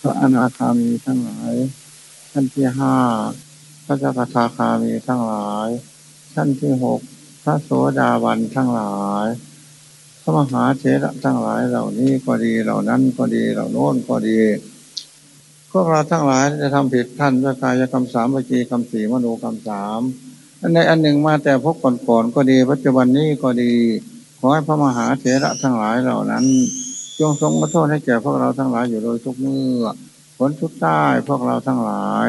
พระอนาคามีทั้งหลายชั้นที่ห้าพระจักทาคามีทั้งหลายชั้นที่หกพระโสดาบันทั้งหลายพระมหาเถระทั้งหลายเหล่านี้ก็ดีเหล่านั้นก็ดีเหล่าโน้นก็ดีพวกเราทั้งหลายจะทำผิดท่านพระกายกรรมสามวิจีกรรมสี่มโนกรรมสามอันในอันหนึ่งมาแต่พบก่อนๆก็ดี ปัจจุบันนี้ก็ดี ขอให้พระมหาเถระทั้งหลายเหล่านั้น จงทรงขอโทษให้แก่พวกเราทั้งหลายอยู่โดยทุกเมื่อผลทุกท้พวกเราทั้งหลาย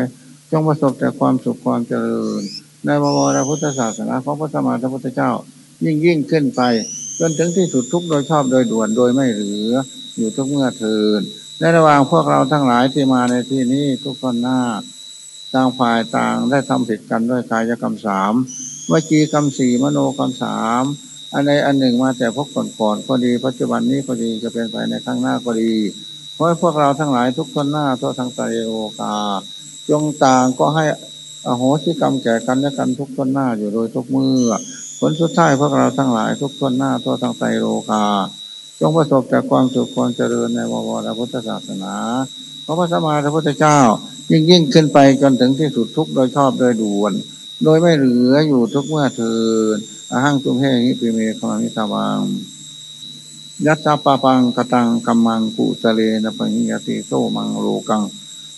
จงประสบแต่ความสุขความเจริญ ในบวรพุทธศาสนาของพระสมมาสัมพุทธเจ้า ยิ่งยิ่งขึ้นไป จนถึงที่สุดทุกโดยชอบโดยด่วนโดยไม่เหลือ อยู่ทุกเมื่อเทินในระหว่างพวกเราทั้งหลายที่มาในที่นี้ทุกคนหน้าต่างฝ่ายต่างได้ทำผิดกันด้วยกายกรรมสามวจีกรรมสี่มโนกรรมสาม อันใดอันหนึ่งมาแต่พบก่อนๆก็ดี ปัจจุบันนี้ก็ดีจะเป็นไปในข้างหน้าก็ดีเพราะพวกเราทั้งหลายทุกคนหน้าทั่วทั้งไตรโลกาจงต่างก็ให้อโหสิกรรมแก่กันและกันทุกคนหน้าอยู่โดยทุกมือผลสุดท้ายพวกเราทั้งหลายทุกคนหน้าทั่วทั้งไตรโลกาจงประสบแต่ความสุขความเจริญในวรพุทธศาสนาเพราะพระสมมาพระพุทธเจ้า ยิ่งยิ่งขึ้นไปจนถึงที่สุดทุกโดยชอบโดยด่วน โดยไม่เหลืออยู่ทุกเมื่อเทิน อาหังตุมเฮหิปิเมฆามิตาวังยัตสาปปังกตังกัมมังกุสเลนะปัญญติโตมังโลกัง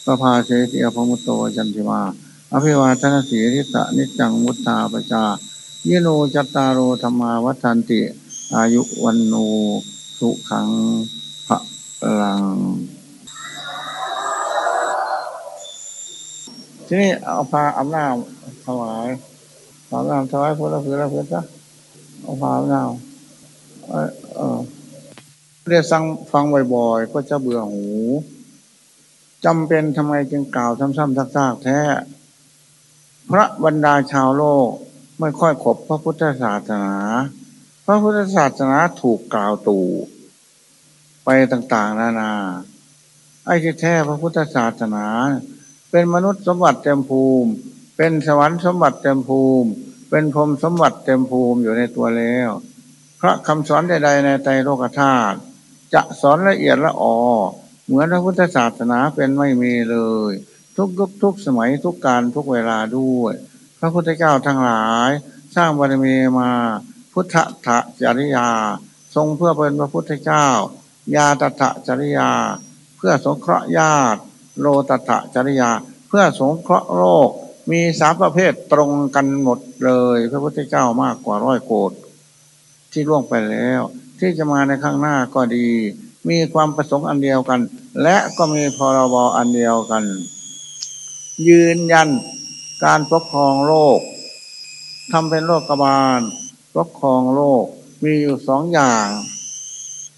ปภาเชติอภมุตโตจันติมาอภิวาทนาสีริตะนิจังมุตตาปจายโนจัตตารโอธรรมาวัฏันติ อายุวันโนสุขังพระลัง ทีนี้เอาพาอำนาจถวาย พาอำนาจถวายพุทธคือล้วเพื่อนจ้ะเอาพาอำนาจเออเรียกฟังฟังบ่อยๆ ก็จะเบื่อหูจำเป็นทำไมจึงกล่าวซ้ำๆซักๆแท้ พระบรรดาชาวโลกไม่ค่อยขบพระพุทธศาสนา พระพุทธศาสนาถูกกล่าวตู่ไปต่างๆ นานา ไอ้ที่แท้พระพุทธศาสนา เป็นมนุษย์สมบัติเต็มภูมิ เป็นสวรรค์สมบัติเต็มภูมิ เป็นพรมสมบัติเต็มภูมิอยู่ในตัวแล้ว พระคำสอนใดๆในใจโลกธาตุจะสอนละเอียดละออเหมือนพระพุทธศาสนาเป็นไม่มีเลย ทุกยุคทุกสมัยทุกการทุกเวลาด้วย พระพุทธเจ้าทั้งหลาย สร้างบารมีมาพุทธะจริยา ทรงเพื่อเป็นพระพุทธเจ้า ยาตถะจริยา เพื่อสงเคราะห์ญาติ โลตถะจริยา เพื่อสงเคราะห์โรค มีสามประเภทตรงกันหมดเลย พระพุทธเจ้ามากกว่าร้อยโกดที่ล่วงไปแล้ว ที่จะมาในข้างหน้าก็ดี มีความประสงค์อันเดียวกัน และก็มีพรบอันเดียวกัน ยืนยันการปกครองโลกทำเป็นโลกบาลปกครองโลกมีอยู่สองอย่าง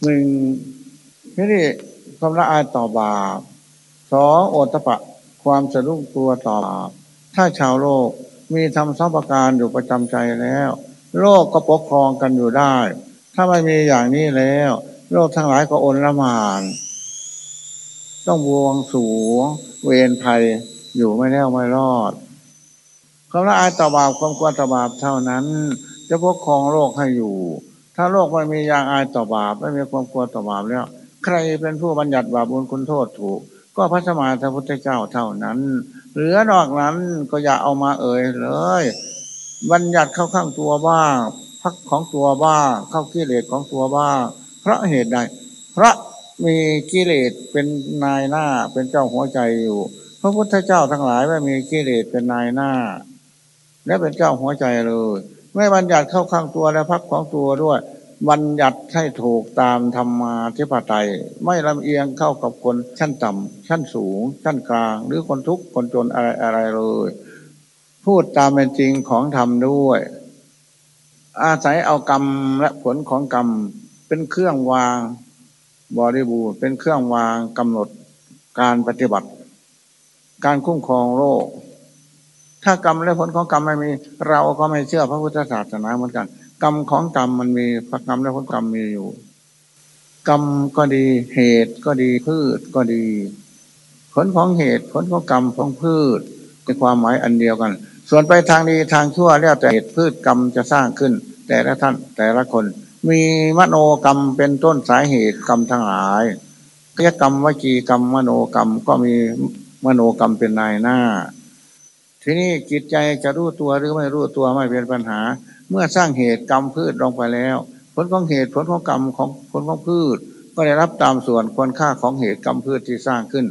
หนึ่งนี่ความละอายต่อบาปสองโอตปะ ความสะดุ้งตัวต่อบาป ถ้าชาวโลกมีทำสัมปการอยู่ประจำใจแล้ว โลกก็ปกครองกันอยู่ได้ ถ้าไม่มีอย่างนี้แล้ว โลกทั้งหลายก็อนละมาน ต้องบวงสูงเวรภัยอยู่ไม่แน่ไม่รอดความละอายต่อบาปความกลัวต่อบาปเท่านั้น จะปกครองโลกให้อยู่ ถ้าโลกไม่มียางอายต่อบาปไม่มีความกลัวต่อบาปแล้ว ใครเป็นผู้บัญญัติบาปบุญคุณโทษถูก ก็พระสมมาสัพพุทธเจ้าเท่านั้น เหลือนอกนั้นก็อย่าเอามาเอ่ยเลย บัญญัติเข้าข้างตัวบ้างพักของตัวบ้างเข้ากิเลสของตัวบ้างเพราะเหตุใดพระมีกิเลสเป็นนายหน้าเป็นเจ้าหัวใจอยู่ พระพุทธเจ้าทั้งหลายไม่มีกิเลสเป็นนายหน้า และเป็นเจ้าหัวใจเลย ไม่บัญญัติเข้าข้างตัวและพักของตัวด้วย บัญญัติให้ถูกตามธรรมาธิปไตย ไม่ลำเอียงเข้ากับคนชั้นต่ำชั้นสูง ชั้นกลาง หรือคนทุกข์คนจนอะไรอะไรเลย พูดตามเป็นจริงของธรรมด้วย อาศัยเอากรรมและผลของกรรม เป็นเครื่องวางบริบูรณ์เป็นเครื่องวางกำหนดการปฏิบัติ การคุ้มครองโลกถ้ากรรมและผลของกรรมไม่มี เราก็ไม่เชื่อพระพุทธศาสนาเหมือนกัน รรมของกรรมมันมีพระกรรมและผลกรรมมีอยู่ กรรมก็ดีเหตุก็ดีพืชก็ดี ผลของเหตุผลของกรรมของพืชในความหมายอันเดียวกัน ส่วนไปทางดีทางชั่วแล้วแต่เหตุพืชกรรมจะสร้างขึ้น แต่ละท่านแต่ละคน มีมโนกรรมเป็นต้นสาเหตุกรรมทั้งหลายกายกรรมวจีกรรมมโนกรรมก็มีมโนกรรมเป็นนายหน้า ทีนี้จิตใจจะรู้ตัวหรือไม่รู้ตัวไม่เป็นปัญหา เมื่อสร้างเหตุกรรมพืชลงไปแล้ว ผลของเหตุผลของกรรมของผลของพืช ก็ได้รับตามส่วนควรค่าของเหตุกรรมพืชที่สร้างขึ้น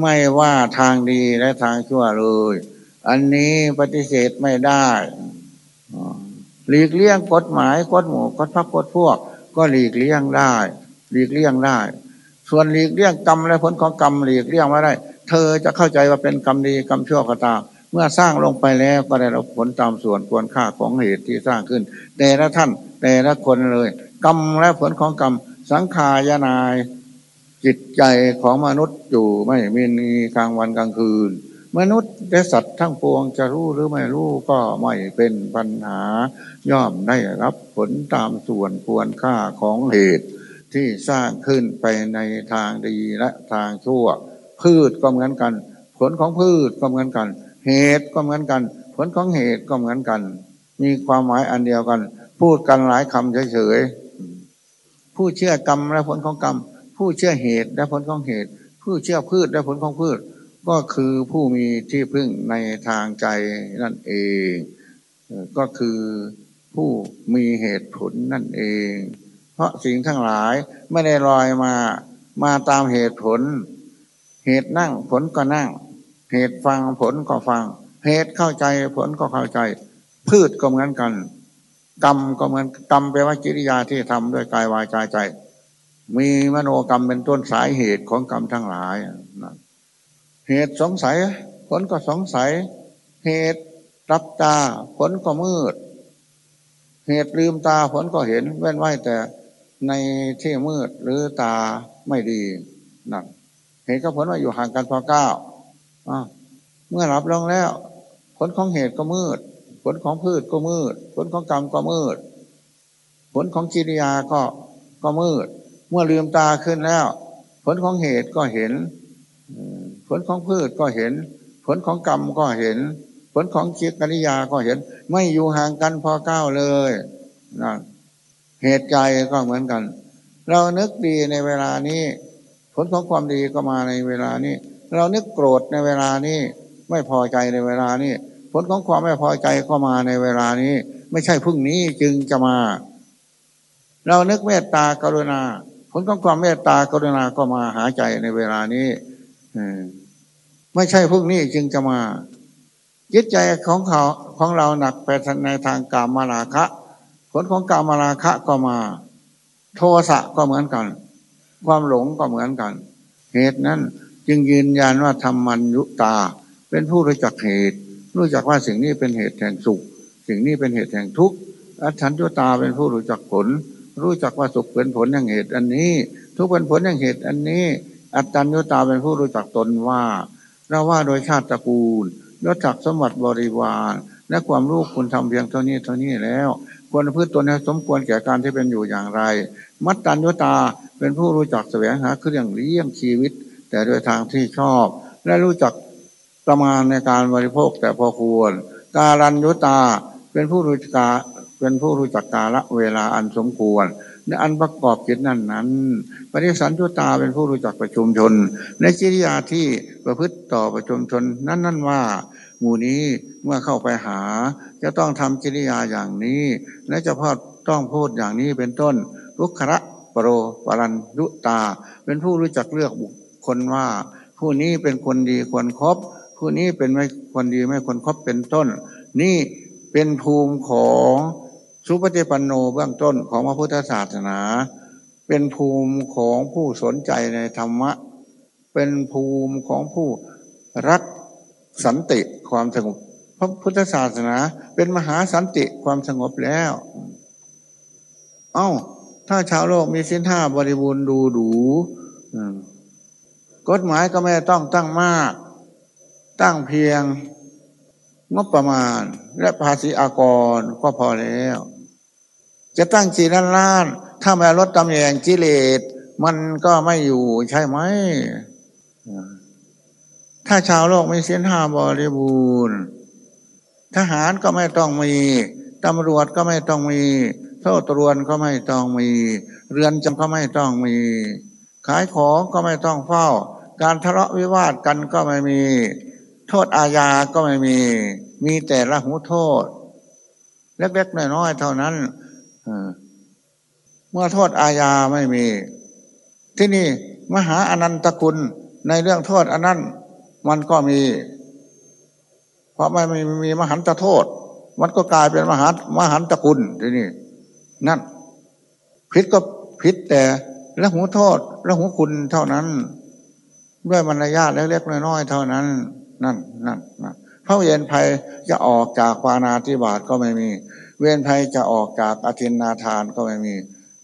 ไม่ว่าทางดีและทางชั่วเลย อันนี้ปฏิเสธไม่ได้หลีกเลี่ยงกฎหมายกฎหมู่กฎพักกฎพวก ก็หลีกเลี่ยงได้ หลีกเลี่ยงได้ ส่วนหลีกเลี่ยงกรรมและผลของกรรมหลีกเลี่ยงไม่ได้ เธอจะเข้าใจว่าเป็นกรรมดีกรรมชั่วก็ตาม เมื่อสร้างลงไปแล้วก็ได้รับผลตามส่วนควรค่าของเหตุที่สร้างขึ้น แต่ละท่าน แต่ละคนเลย กรรมและผลของกรรมสังขารนาย จิตใจของมนุษย์อยู่ไม่มีกลางวันกลางคืน มนุษย์และสัตว์ทั้งปวงจะรู้หรือไม่รู้ก็ไม่เป็นปัญหา ย่อมได้รับผลตามส่วนควรค่าของเหตุ ที่สร้างขึ้นไปในทางดีและทางชั่ว พืชก็เหมือนกัน ผลของพืชก็เหมือนกัน เหตุก็เหมือนกัน ผลของเหตุก็เหมือนกัน มีความหมายอันเดียวกัน พูดกันหลายคำเฉยๆผู้เชื่อกรรมและผลของกรรม ผู้เชื่อเหตุและผลของเหตุ ผู้เชื่อพืชและผลของพืช ก็คือผู้มีที่พึ่งในทางใจนั่นเอง ก็คือผู้มีเหตุผลนั่นเอง เพราะสิ่งทั้งหลายไม่ได้ลอยมามาตามเหตุผล เหตุนั่งผลก็นั่ง เหตุฟังผลก็ฟัง เหตุเข้าใจผลก็เข้าใจ พืชก็เหมือนกัน กรรมก็เหมือนกรรมแปลว่ากิริยาที่ทำด้วยกายวาจาใจ มีมโนกรรมเป็นต้นสายเหตุของกรรมทั้งหลายนะเหตุสงสัย ผลก็สงสัย เหตุรับตาผลก็มืด เหตุลืมตาผลก็เห็นเว้นไว้แต่ในที่มืดหรือตาไม่ดีนั่นเหตุกับผลว่าอยู่ห่างกันพอเก้า เมื่อรับลงแล้ว ผลของเหตุก็มืด ผลของพืชก็มืด ผลของกรรมก็มืด ผลของกิริยาก็ก็มืด เมื่อลืมตาขึ้นแล้ว ผลของเหตุก็เห็น ผลของพืชก็เห็น ผลของกรรมก็เห็น ผลของจิตกิริยาก็เห็น ไม่อยู่ห่างกันพอก้าวเลยนะเหตุใจก็เหมือนกัน เรานึกดีในเวลานี้ ผลของความดีก็มาในเวลานี้ เรานึกโกรธในเวลานี้ ไม่พอใจในเวลานี้ผลของความไม่พอใจก็มาในเวลานี้ ไม่ใช่พรุ่งนี้จึงจะมา เรานึกเมตตากรุณา ผลของความเมตตากรุณาก็มาหาใจในเวลานี้ไม่ใช่พวกนี้จึงจะมาจิตใจของเขาของเราหนักไปในทางกามาราคะ ผลของกามาราคะก็มา โทสะก็เหมือนกัน ความหลงก็เหมือนกัน เหตุนั้น จึงยืนยันว่าธรรมันยุตา เป็นผู้รู้จักเหตุ รู้จักว่าสิ่งนี้เป็นเหตุแห่งสุข สิ่งนี้เป็นเหตุแห่งทุกข์อัฉันยุตาเป็นผู้รู้จักผล รู้จักว่าสุขเป็นผลแห่งเหตุอันนี้ ทุกข์เป็นผลแห่งเหตุอันนี้ อัตตัญญุตาเป็นผู้รู้จักตนว่าเราว่าโดยชาติตระกูลรู้จักสมบัติบริวารและความรู้คุณทำเพียงเท่านี้เท่านี้แล้ว ควรพืชตนให้สมควรแก่การที่เป็นอยู่อย่างไร มัตตัญญุตาเป็นผู้รู้จักแสวงหาเครื่องเลี้ยงชีวิต แต่โดยทางที่ชอบ และรู้จักประมาณในการบริโภคแต่พอควรการัญยุตาเป็นผู้รู้จักเป็นผู้รู้จักกาละเวลาอันสมควรในอันประกอบจิตนั้นนั้นปฏิสันตุตาเป็นผู้รู้จักประชุมชน ในกิริยาที่ประพฤติต่อประชุมชนนั้นนั่นว่า หมู่นี้เมื่อเข้าไปหา จะต้องทำกิริยาอย่างนี้ และจะพอต้องพูดอย่างนี้เป็นต้นลุกขะปรโรปรันยุตา เป็นผู้รู้จักเลือกบุค คลว่า ผู้นี้เป็นคนดีควรครบผู้นี้เป็นไม่คนดีไม่ควรครบเป็นต้น นี่เป็นภูมิของสุปฏิปันโนเบื้องต้นของพระพุทธศาสนา เป็นภูมิของผู้สนใจในธรรมะ เป็นภูมิของผู้รักสันติความสงบพระพุทธศาสนา เป็นมหาสันติความสงบแล้ว เอา้า ถ้าชาวโลกมีสิ้นห้าบริบูรณ์ดูดู กฎหมายก็ไม่ต้องตั้งมาก ตั้งเพียง งบประมาณและภาษีอากรก็พอแล้ว จะตั้งจีล้านล้าน ถ้าไม่ลดตำแหน่งกิเลสมันก็ไม่อยู่ใช่ไหม ถ้าชาวโลกไม่เสียนห้าบริบูรณ์ทหารก็ไม่ต้องมี ตำรวจก็ไม่ต้องมีโทษตรวนก็ไม่ต้องมี เรือนจำก็ไม่ต้องมี ขายของก็ไม่ต้องเฝ้า การทะเลาะวิวาทกันก็ไม่มี โทษอาญาก็ไม่มี มีแต่ละหูโทษ เล็กๆน้อยๆเท่านั้นเมื่อโทษอาญาไม่มี ที่นี่มหาอนันตคุณในเรื่องโทษอันนั้นมันก็มี เพราะไม่มีมีมหันตโทษ มันก็กลายเป็นมหามหันตคุณที่นี่ นั่นพิษก็พิษแต่ละหูโทษละหูคุณเท่านั้น ด้วยมารยาทเล็กๆน้อยๆเท่านั้น นั่นนั่นนั่นพระเวรภัยจะออกจากปานาธิบาตก็ไม่มี เวรภัยจะออกจากอธินนาทานก็ไม่มี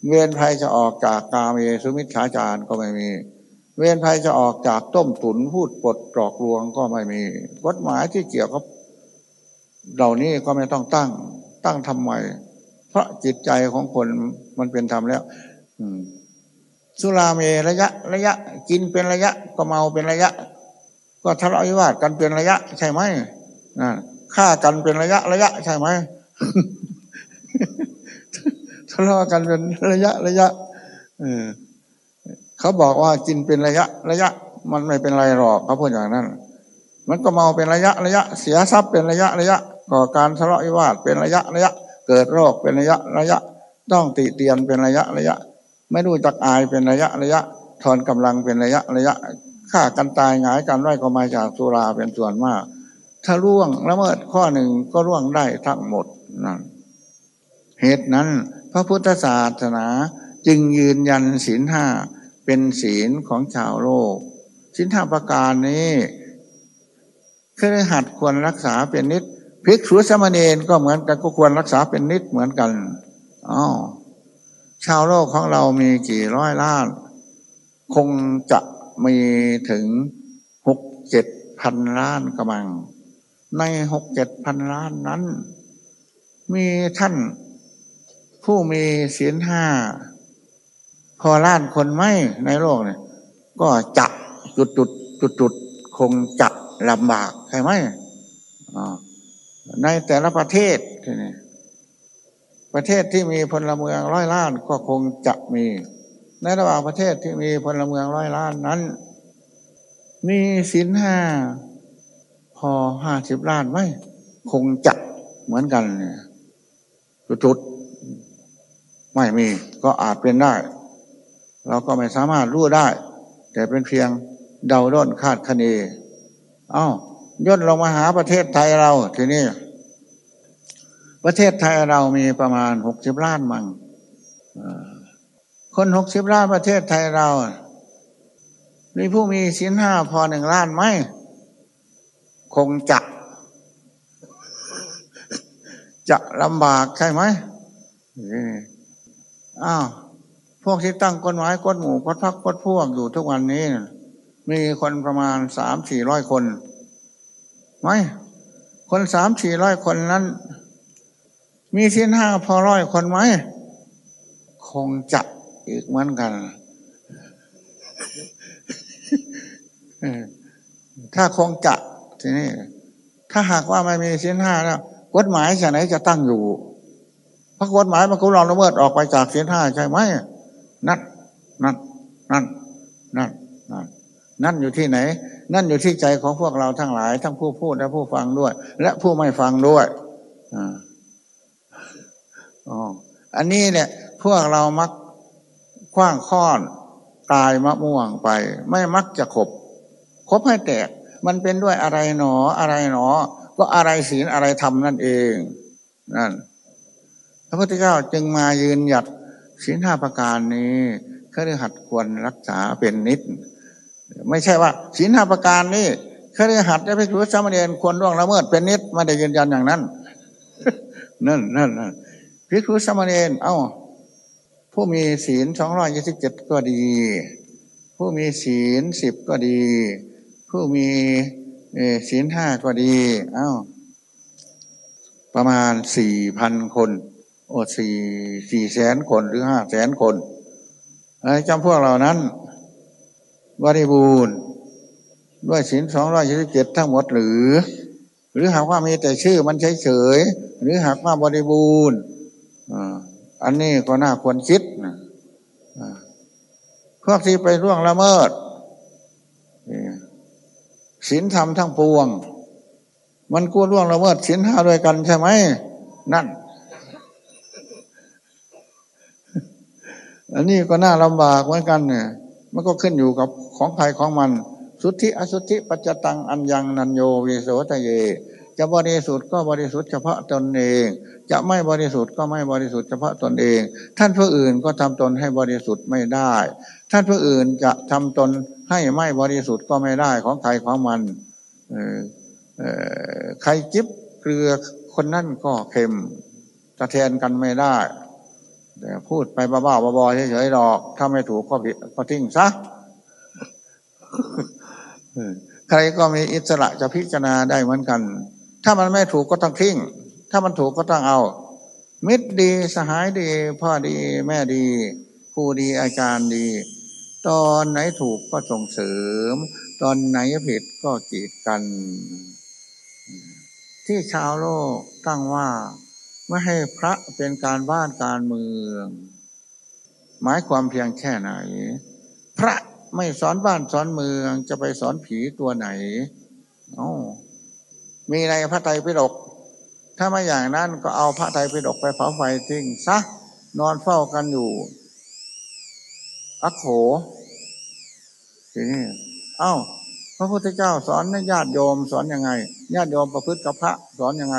เวรภัยจะออกจากกาเมสุมิชฌาจารก็ไม่มี เวรภัยจะออกจากต้มตุนพูดปดกรอกลวงก็ไม่มี กฎหมายที่เกี่ยวกับเหล่านี้ก็ไม่ต้องตั้ง ตั้งทำไมเพราะจิตใจของคนมันเป็นธรรมแล้ว อืมสุราเมระยะ ระยะ กินเป็นระยะ ก็เมาเป็นระยะ ก็ทะเลาะวิวาทกันเป็นระยะ ใช่ไหมนะฆ่ากันเป็นระยะระยะใช่ไหมทะเลาะกันเป็นระยะระยะเออเขาบอกว่ากินเป็นระยะระยะ มันไม่เป็นไรหรอกเขาพูดอย่างนั้น มันก็เมาเป็นระยะระยะ เสียทรัพย์เป็นระยะระยะก่อการทะเลาะวิวาทเป็นระยะระยะ เกิดโรคเป็นระยะระยะ ต้องติเตียนเป็นระยะระยะ ไม่รู้จักอายเป็นระยะระยะ ทอนกำลังเป็นระยะระยะฆ่ากันตายหงายกันไร้ก็มาจากสุราเป็นส่วนมาก ถ้าร่วงละเมิดข้อหนึ่งก็ร่วงได้ทั้งหมดนั่นเหตุนั้น พระพุทธศาสนาจึงยืนยันศีลห้าเป็นศีลของชาวโลกศีลห้าประการนี้คือหัดควรรักษาเป็นนิดภิกษุสมณีนก็เหมือนกันก็ควรรักษาเป็นนิดเหมือนกันอ๋อชาวโลกของเรามีกี่ร้อยล้าน คงจะมีถึงหกเจ็ดพันล้านกระมัง ในหกเจ็ดพันล้านนั้น มีท่านผู้มีศีลห้าพอล้านคนไหมในโลกเนี่ย ก็จะจุดจุดจุดจุดคงจะลำบากใช่ไหมในแต่ละประเทศนี่ประเทศที่มีพลเมืองร้อยล้านก็คงจะมี ในระหว่างประเทศที่มีพลเมืองร้อยล้านนั้น มีสินห้าพอห้าสิบล้านไหมคงจะเหมือนกันจุดๆไม่มีก็อาจเป็นได้ เราก็ไม่สามารถรู้ได้ แต่เป็นเพียงเดาด้นคาดคะเนเอา้าย่นลงมาหาประเทศไทยเราทีนี้ประเทศไทยเรามีประมาณหกสิบล้านมัง คนหกสิบล้านประเทศไทยเรา มีผู้มีสินห้าพอหนึ่งล้านไหม คงจะ จะลำบากใช่ไหมอ้าว พวกที่ตั้งกฎหมายกฎหมู่กฎพักกฎพวกอยู่ทุกวันนี้ มีคนประมาณสามสี่ร้อยคนไหมคนสามสี่ร้อยคนนั้น มีสิ้นห้าพอร้อยคนไหม คงจะ อีกเหมือนกัน ถ้าคงจะทีนี้ถ้าหากว่าไม่มีสิ้นห้าแล้วกฎหมายจะไหนจะตั้งอยู่พระกฎหมายมันก็ลองละเมิดออกไปจากสิ้นห้าใช่ไหมนั่นนั่นนั่นนั่นนั่นนั่นอยู่ที่ไหน นั่นอยู่ที่ใจของพวกเราทั้งหลาย ทั้งผู้พูดและผู้ฟังด้วย และผู้ไม่ฟังด้วยอ๋ออันนี้เนี่ยพวกเรามัก คว้างค้อนตายมะม่วงไป ไม่มักจะขบคบให้แตก มันเป็นด้วยอะไรหนออะไรหนอ ก็อะไรศีลอะไรทำนั่นเองนั่นพระพุทธเจ้าจึงมายืนหยัดศีลห้าประการนี้เครือหัดควรรักษาเป็นนิด ไม่ใช่ว่าศีลห้าประการนี้เครือหัดจะไปรู้สามเณรควรร่วงละเมิดเป็นนิดไม่ได้ยืนยันอย่างนั้น นั่นนั่นนั่นภิกษุสมณีนเอา้า ผู้มีศีลสองร้อยยี่สิบเจ็ดก็ดี ผู้มีศีลสิบก็ดี ผู้มีศีลห้าก็ดีเอา้าประมาณสี่พันคนโอ้สี่สี่แสนคนหรือห้าแสนคนไอ้จำพวกเหล่านั้นบริบูรณ์ด้วยศีลสองร้อยยี่สิบเจ็ดทั้งหมดหรือ หรือหากว่ามีแต่ชื่อมันเฉยๆหรือหากว่าบริบูรณ์อั อันนี้ก็น่าควรคิดนะพวกที่ไปร่วงละเมิดศีลธรรมทั้งปวง มันกู้ร่วงละเมิดศีลห้าด้วยกันใช่ไหม นั่น อันนี้ก็น่าลำบากเหมือนกันเนี่ยมันก็ขึ้นอยู่กับของใครของมัน สุทธิอสุทธิปัจจตังอัญญังนันโยวิโสตเย จะบริสุทธิ์ก็บริสุทธิ์เฉพาะตนเอง จะไม่บริสุทธิ์ก็ไม่บริสุทธิ์เฉพาะตนเอง ท่านผู้อื่นก็ทำตนให้บริสุทธิ์ไม่ได้ ท่านผู้อื่นจะทำตนให้ไม่บริสุทธิ์ก็ไม่ได้ของใครของมันใครจิบเกลือคนนั่นก็เค็มตะเทนกันไม่ได้แต่พูดไปบ้าๆบอๆเฉยๆหรอก ถ้าไม่ถูกก็ผิดก็ทิ้งซะใครก็มีอิสระจะพิจารณาได้เหมือนกัน ถ้ามันไม่ถูกก็ต้องทิ้ง ถ้ามันถูกก็ต้องเอา มิตรดีสหายดี พ่อดีแม่ดีครูดีอาจารย์ดี ตอนไหนถูกก็ส่งเสริม ตอนไหนผิดก็กีดกัน ที่ชาวโลกตั้งว่าไม่ให้พระเป็นการบ้านการเมือง หมายความเพียงแค่ไหน พระไม่สอนบ้านสอนเมืองจะไปสอนผีตัวไหนอ๋อ มีในพระไตรปิฎกถ้าไม่อย่างนั้นก็เอาพระไตรปิฎกไปเผาไฟทิ้งซะนอนเฝ้ากันอยู่อักโขทีนี้เอ้า พระพุทธเจ้าสอนญาติโยมสอนยังไงญาติโยมประพฤติกับพระสอนยังไง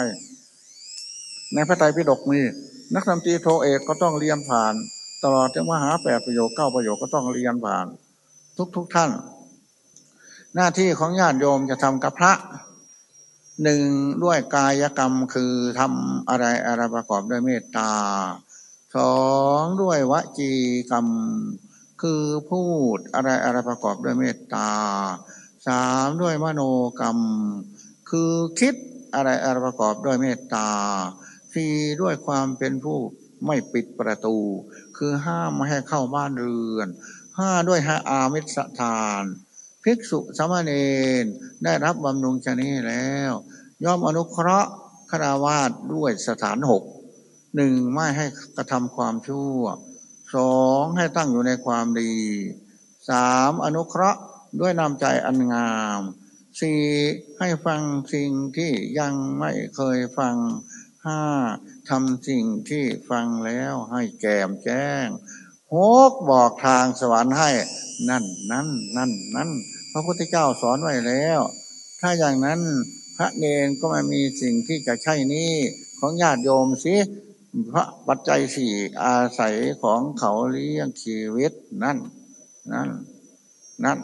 ในพระไตรปิฎกมีนักธรรมตีโทเอกก็ต้องเรียนผ่าน ตลอดถึงมหาแปดประโยคเก้าประโยคก็ต้องเรียนผ่าน ทุกทุกท่าน หน้าที่ของญาติโยมจะทำกับพระ หนึ่งด้วยกายกรรมคือทำอะไรอะไรประกอบด้วยเมตตาสองด้วยวจีกรรม คือพูดอะไรอะไรประกอบด้วยเมตตาสามด้วยมโนกรรม คือคิดอะไรอะไรประกอบด้วยเมตตาสี่ด้วยความเป็นผู้ไม่ปิดประตู คือห้ามไม่ให้เข้าบ้านเรือนห้าด้วยหาอามิสทาน ภิกษุสามเณรได้รับบำรุงชนี้แล้ว ย่อมอนุเคราะห์คราวาสด้วยสถานหกหนึ่งไม่ให้กระทำความชั่วสองให้ตั้งอยู่ในความดีสามอนุเคราะห์ด้วยนำใจอันงามสี่ให้ฟังสิ่งที่ยังไม่เคยฟังห้าทำสิ่งที่ฟังแล้วให้แกมแจ้งหกบอกทางสวรรค์ให้นั่นนั่นนั่นนั่น ระพุทธเจ้าสอนไว้แล้ว ถ้าอย่างนั้นพระเนนก็ไม่มีสิ่งที่จะใช่นี้ของญาติโยมสิพระปัจจัยสี่อาศัยของเขาเลี้ยงชีวิตนั่นนั่นนั่น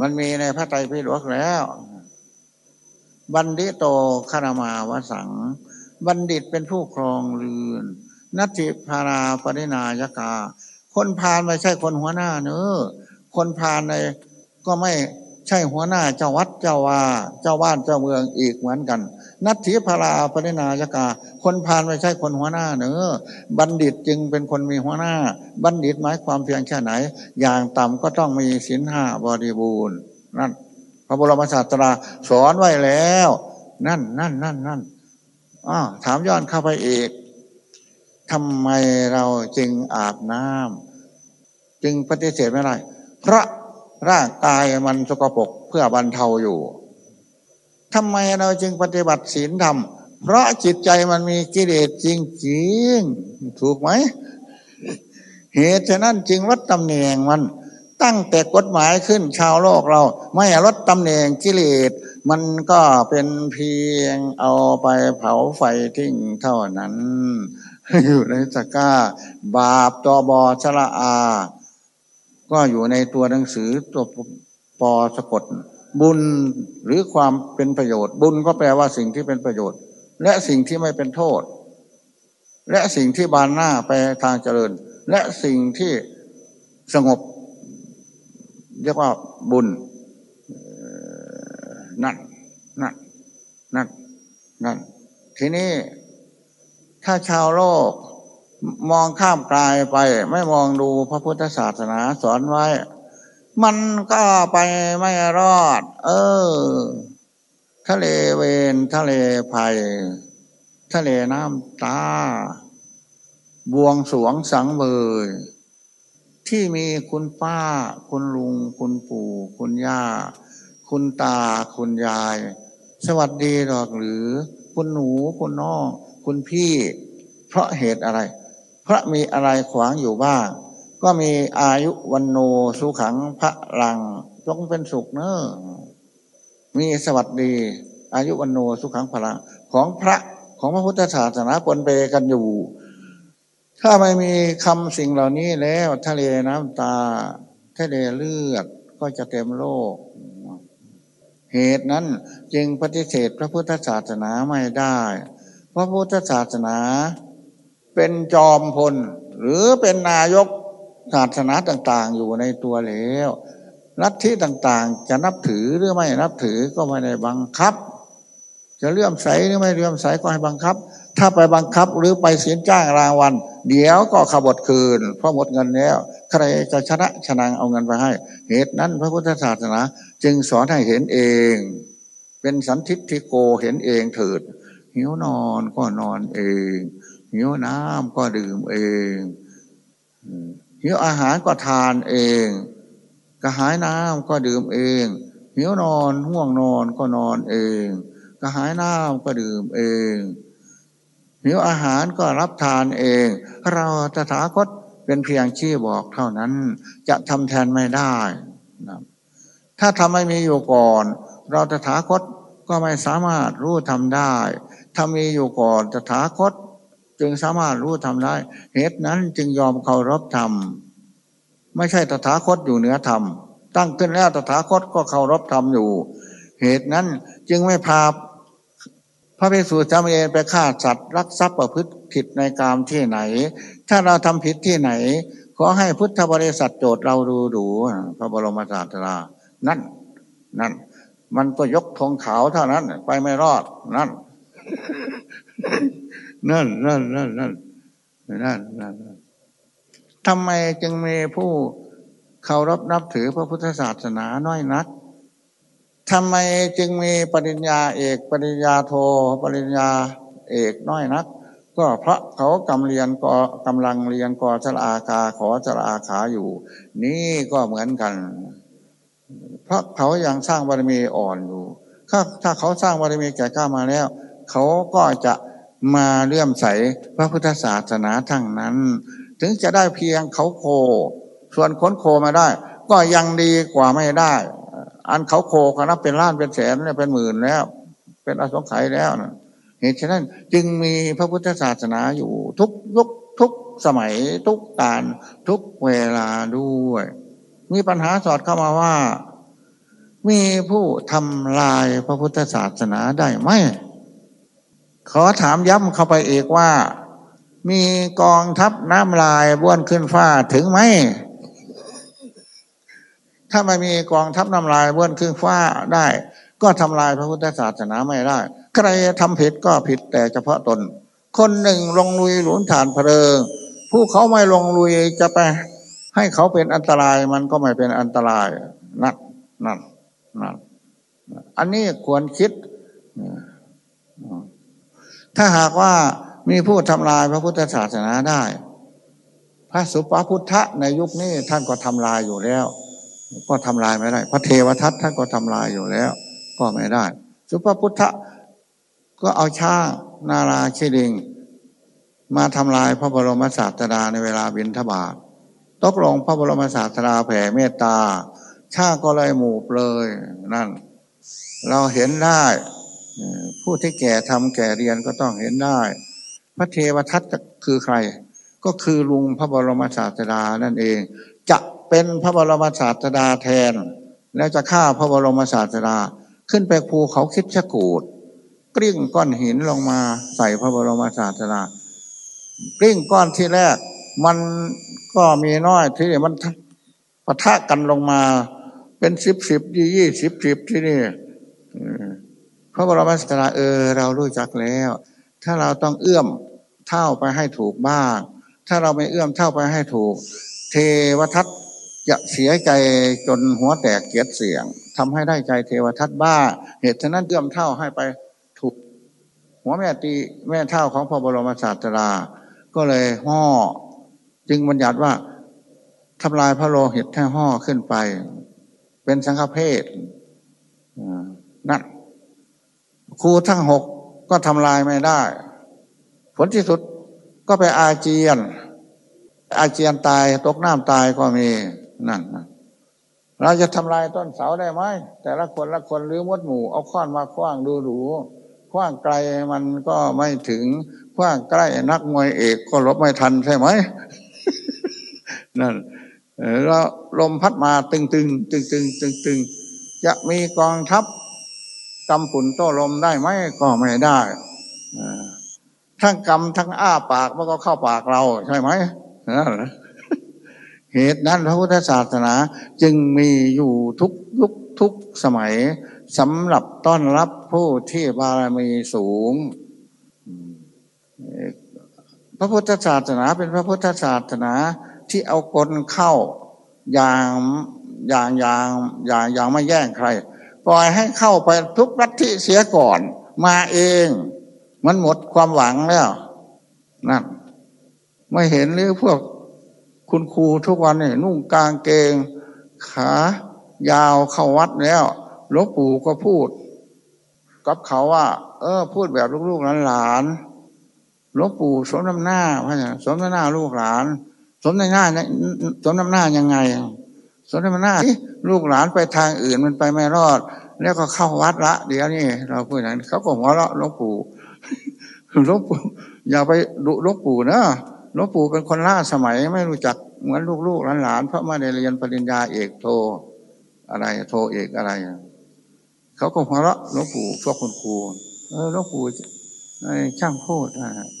มันมีในพระไตรปิฎกแล้ว บัณฑิโตคารมาวสัง บัณฑิตเป็นผู้ครองเรือนนัตถิพาราปรินายกา คนพาลไม่ใช่คนหัวหน้าเนอคนพาลในก็ไม่ ใช่หัวหน้าเจ้าวัดเจ้าวาเจ้าบ้านเจ้าเมืองอีกเหมือนกัน นัตถิพราปรินายกา คนพาลไม่ใช่คนหัวหน้าเนอบัณฑิตจึงเป็นคนมีหัวหน้า บัณฑิตหมายความเพียงแค่ไหน อย่างต่ำก็ต้องมีศีลห้าบริบูรณ์นั่นพระบรมศาสดาสอนไว้แล้ว นั่นนั่นนั่นนั่นอ้าถามย้อนเข้าไปอีกทำไมเราจึงอาบน้ำจึงปฏิเสธไม่ได้เพราะ ร่างกายมันสกปรกเพื่อบรรเทาอยู่ทำไมเราจึงปฏิบัติศีลธรรม เพราะจิตใจมันมีกิเลสจริงๆถูกไหม เหตุฉะนั้นจึงลดตำแหน่งมัน ตั้งแต่กฎหมายขึ้นชาวโลกเรา ไม่ลดตำแหน่งกิเลส มันก็เป็นเพียงเอาไปเผาไฟทิ้งเท่านั้น อยู่ในสก้า บาปตอบอชละอา ก็อยู่ในตัวหนังสือตัวปอสะกด บุญหรือความเป็นประโยชน์ บุญก็แปลว่าสิ่งที่เป็นประโยชน์ และสิ่งที่ไม่เป็นโทษ และสิ่งที่บานหน้าไปทางเจริญ และสิ่งที่สงบ เรียกว่าบุญนั่นนั่นนั่นนั่นทีนี้ถ้าชาวโลก มองข้ามกลายไป ไม่มองดูพระพุทธศาสนาสอนไว้ มันก็ไปไม่รอด เออ ทะเลเวนทะเลภัย ทะเลน้ำตา บวงสวงสังเบยที่มีคุณป้า คุณลุง คุณปู่ คุณย่า คุณตา คุณยาย สวัสดีหรอกหรือ คุณหนู คุณน้อง คุณพี่ เพราะเหตุอะไร พระมีอะไรขวางอยู่บ้าง ก็มีอายุวันโนสุขังพระลังจงเป็นสุขเนอะมีสวัสดี อายุวันโนสุขังพลังของพระของพระพุทธศาสนาปนเปกันอยู่ ถ้าไม่มีคำสิ่งเหล่านี้แล้วทะเลน้ำตาทะเลเลือดก็จะเต็มโลก เหตุนั้นจึงปฏิเสธพระพุทธศาสนาไม่ได้ พระพุทธศาสนา เป็นจอมพล หรือเป็นนายกศาสนาต่าง ๆ อยู่ในตัวแล้วลัทธิต่างๆ จะนับถือหรือไม่นับถือก็ไม่ได้บังคับ จะเลื่อมใสหรือไม่เลื่อมใสก็ให้บังคับ ถ้าไปบังคับหรือไปเสียจ้างรางวัลเดี๋ยวก็ขบดคืน เพราะหมดเงินแล้วใครจะชนะชนะเอาเงินไปให้ เหตุนั้นพระพุทธศาสนา จึงสอนให้เห็นเอง เป็นสันทิฏฐิโกเห็นเองเถิดหิวนอนก็นอนเอง หิวน้ำก็ดื่มเองหิวอาหารก็ทานเองกระหายน้ำก็ดื่มเองหิวนอนห่วงนอนก็นอนเองกระหายน้ำก็ดื่มเองหิวอาหารก็รับทานเอง เราตถาคตเป็นเพียงชี้บอกเท่านั้น จะทำแทนไม่ได้นะถ้าทำไม่มีอยู่ก่อน เราตถาคตก็ไม่สามารถรู้ทำได้ถ้ามีอยู่ก่อนตถาคต จึงสามารถรู้ทำได้ เหตุนั้นจึงยอมเคารพธรรม ไม่ใช่ตถาคตอยู่เหนือธรรม ตั้งขึ้นแล้วตถาคตก็เคารพธรรมอยู่ เหตุนั้นจึงไม่พาพระภิกษุจำเองไปฆ่าสัตว์รักทรัพย์ประพฤติผิดในกามที่ไหน ถ้าเราทำผิดที่ไหน ขอให้พุทธบริษัทโจทย์เราดูดูพระบรมศาสดานั่น นั่น มันก็ยกธงขาวเท่านั้น ไปไม่รอดนั่น นั่นนั่นนั่นนั่นนั่นนั่นทำไมจึงมีผู้เคารพนับถือพระพุทธศาสนาน้อยนักทำไมจึงมีปริญญาเอกปริญญาโทปริญญาเอกน้อยนัก ก็เพราะเขากำเรียนก็กำลังเรียนกอชลาคาขอชลาขาอยู่ นี่ก็เหมือนกัน เพราะเขายังสร้างบารมีอ่อนอยู่ถ้าถ้าเขาสร้างบารมีแก่กล้ามาแล้ว เขาก็จะ มาเลื่อมใสพระพุทธศาสนาทั้งนั้น ถึงจะได้เพียงเขาโค ส่วนค้นโคมาได้ ก็ยังดีกว่าไม่ได้ อันเขาโคก็นับเป็นล้านเป็นแสนเนี่ยเป็นหมื่นแล้ว เป็นอสงไขยแล้วนะเหตุฉะนั้นจึงมีพระพุทธศาสนาอยู่ทุกยุคทุกสมัยทุกการทุกเวลาด้วย มีปัญหาสอดเข้ามาว่า มีผู้ทำลายพระพุทธศาสนาได้ไหม ขอถามย้ำเข้าไปเอกว่า มีกองทัพน้ำลายบ้วนขึ้นฟ้าถึงไหม ถ้าไม่มีกองทัพน้ำลายบ้วนขึ้นฟ้าได้ ก็ทำลายพระพุทธศาสนาไม่ได้ ใครทำผิดก็ผิดแต่เฉพาะตน คนหนึ่งลงลุยหลุนฐานเพลิง ผู้เขาไม่ลงลุยจะไปให้เขาเป็นอันตรายมันก็ไม่เป็นอันตรายนั่นนั่นนั่นอันนี้ควรคิด ถ้าหากว่ามีผู้ทำลายพระพุทธศาสนาได้ พระสุปพุทธะในยุคนี้ท่านก็ทำลายอยู่แล้ว ก็ทำลายไม่ได้ พระเทวทัตท่านก็ทำลายอยู่แล้ว ก็ไม่ได้ สุปพุทธะก็เอาช้างนาราชิดิง มาทำลายพระบรมศาสดาในเวลาบินทบาทตกลงพระบรมศาสดาแผ่เมตตาชาก็เลยหมู่เลยนั่น เราเห็นได้ ผู้ที่แก่ทำแก่เรียนก็ต้องเห็นได้ พระเทวทัตคือใคร ก็คือลุงพระบรมศาสดานั่นเอง จะเป็นพระบรมศาสดาแทน แล้วจะฆ่าพระบรมศาสดา ขึ้นไปภูเขาคิดชะกูดกลิ้งก้อนหินลงมาใส่พระบรมศาสดากลิ้งก้อนที่แรก มันก็มีน้อยที่นี่มันปะทะกันลงมา เป็นสิบสิบยี่ยี่สิบสิบที่นี่ พระบรมศาสดาเออเรารู้จักแล้ว ถ้าเราต้องเอื้อมเท่าไปให้ถูกบ้าง ถ้าเราไม่เอื้อมเท่าไปให้ถูก เทวทัตจะเสียใจจนหัวแตกเกียดเสียงทำให้ได้ใจเทวทัตบ้า เหตุฉะนั้นเอื้อมเท่าให้ไปถูก หัวแม่ตีแม่เท่าของพระบรมศาสดาก็เลยห่อจึงบัญญัติว่าทำลายพระโลหิตให้ห่อขึ้นไป เป็นสังฆเพศนั่น ครูทั้งหกก็ทำลายไม่ได้ ผลที่สุดก็ไปอาเจียน อาเจียนตายตกน้ำตายก็มีนั่นเราจะทำลายต้นเสาได้ไหมแต่ละคนละคนหรือมดหมู่เอาค้อนมาคว้างดูดูคว้างไกลมันก็ไม่ถึงคว้างใกล้นักมวยเอกก็ลบไม่ทันใช่ไหมนั่นแล้วลมพัดมาตึงตึงตึงตึงตึงตึงจะมีกองทัพ กำฝุ่นโต้ลมได้ไหมก็ไม่ได้ทั้งกำทั้งอ้าปากมันก็เข้าปากเราใช่ไหมเหตุนั้นพระพุทธศาสนาจึงมีอยู่ทุกยุคทุกสมัยสำหรับต้อนรับผู้ที่บารมีสูง พระพุทธศาสนาเป็นพระพุทธศาสนาที่เอาคนเข้าอย่างอย่างอย่างอย่างอย่างไม่แย่งใคร ปล่อยให้เข้าไปทุกรัฐิเสียก่อน มาเอง มันหมดความหวังแล้วนั่นไม่เห็นหรือพวกคุณครูทุกวันนี่นุ่งกางเกง ขายาวเข้าวัดแล้วหลวงปู่ก็พูด กับเขาว่า เออ พูดแบบลูกๆหลานหลวงปู่สมน้ำหน้าพระสมน้ำหน้าลูกหลาน สมน้ำหน้าสมน้ำหน้ายังไง สมน้ำหน้าลูกหลานไปทางอื่นมันไปไม่รอด แล้วก็เข้าวัดละ เดี๋ยวนี้เราพูดอย่างนี้เขาก็หัวเราะหลวงปู่หลวงปู่อย่าไปดุหลวงปู่นะหลวงปู่เป็นคนล่าสมัยไม่รู้จักเหมือนลูกๆหลานๆเพราะมาได้เรียนปริญญาเอกโทอะไร โทเอกอะไร เขาก็หัวเราะหลวงปู่พวกคนครูเออหลวงปู่ช่างพูด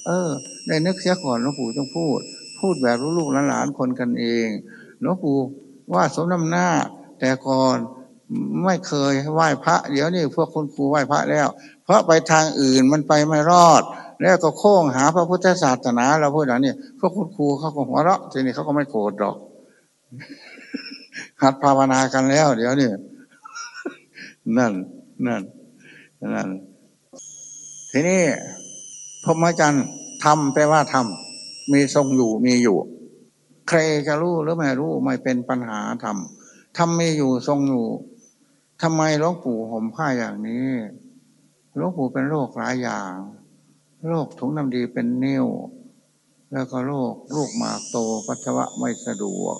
เออ ได้นึกเสียก่อนหลวงปู่ต้องพูด พูดแบบลูกๆหลานๆคนกันเองหลวงปู่ ว่าสมน้ำหน้า แต่ก่อนไม่เคยไหว้พระ เดี๋ยวนี้พวกคนครูไหว้พระแล้ว เพราะไปทางอื่นมันไปไม่รอด แล้วก็โค้งหาพระพุทธศาสนา เราพูดอย่างนี้พวกคุณครูเขาก็หัวเราะทีนี้เขาก็ไม่โกรธหรอกหัดภาวนากันแล้ว เดี๋ยวนี้นั่น นั่นนั่นทีนี้พรหมจรรย์ทำแปลว่าทำมีทรงอยู่มีอยู่ ใครจะรู้หรือไม่รู้ไม่เป็นปัญหาทำทำมีอยู่ทรงอยู่ทำไมหลวงปู่ห่มผ้าอย่างนี้หลวงปู่เป็นโรคหลายอย่างโรคถุงน้ำดีเป็นนิ้วแล้วก็โรคลูกหมากโตปัสสาวะไม่สะดวก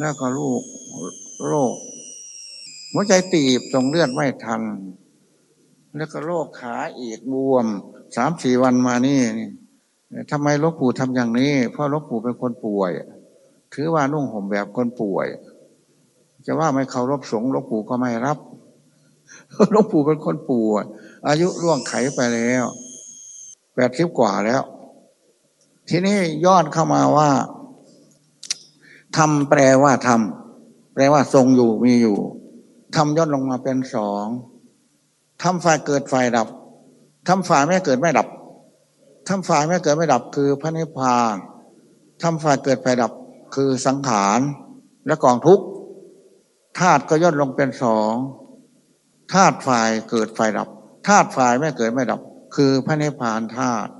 แล้วก็ลูกโรคหัวใจตีบส่งเลือดไม่ทัน แล้วก็โรคขาอีกบวมสามสี่วันมานี่ทำไมลวงปู่ทำอย่างนี้ เพราะลวงปู่เป็นคนป่วย ถือว่านุ่งห่มแบบคนป่วย จะว่าไม่เคารพสงฆ์หลวงปู่ก็ไม่รับหลวงปู่เป็นคนป่วย อายุร่วงไขไปแล้วแปดสิบกว่าแล้ว ทีนี้ย้อนเข้ามาว่าทำแปลว่าทำแปลว่าทรงอยู่มีอยู่ทำย่นลงมาเป็นสองทำฝ่ายเกิดฝ่ายดับทำฝ่ายไม่เกิดไม่ดับทำฝ่ายไม่เกิดไม่ดับคือพระนิพพานทำฝ่ายเกิดฝ่ายดับ คือสังขารและกองทุกธาตุก็ย่นลงเป็นสองธาตุฝ่ายเกิดฝ่ายดับธาตุฝ่ายไม่เกิดไม่ดับ คือพระนิพพานธาตุ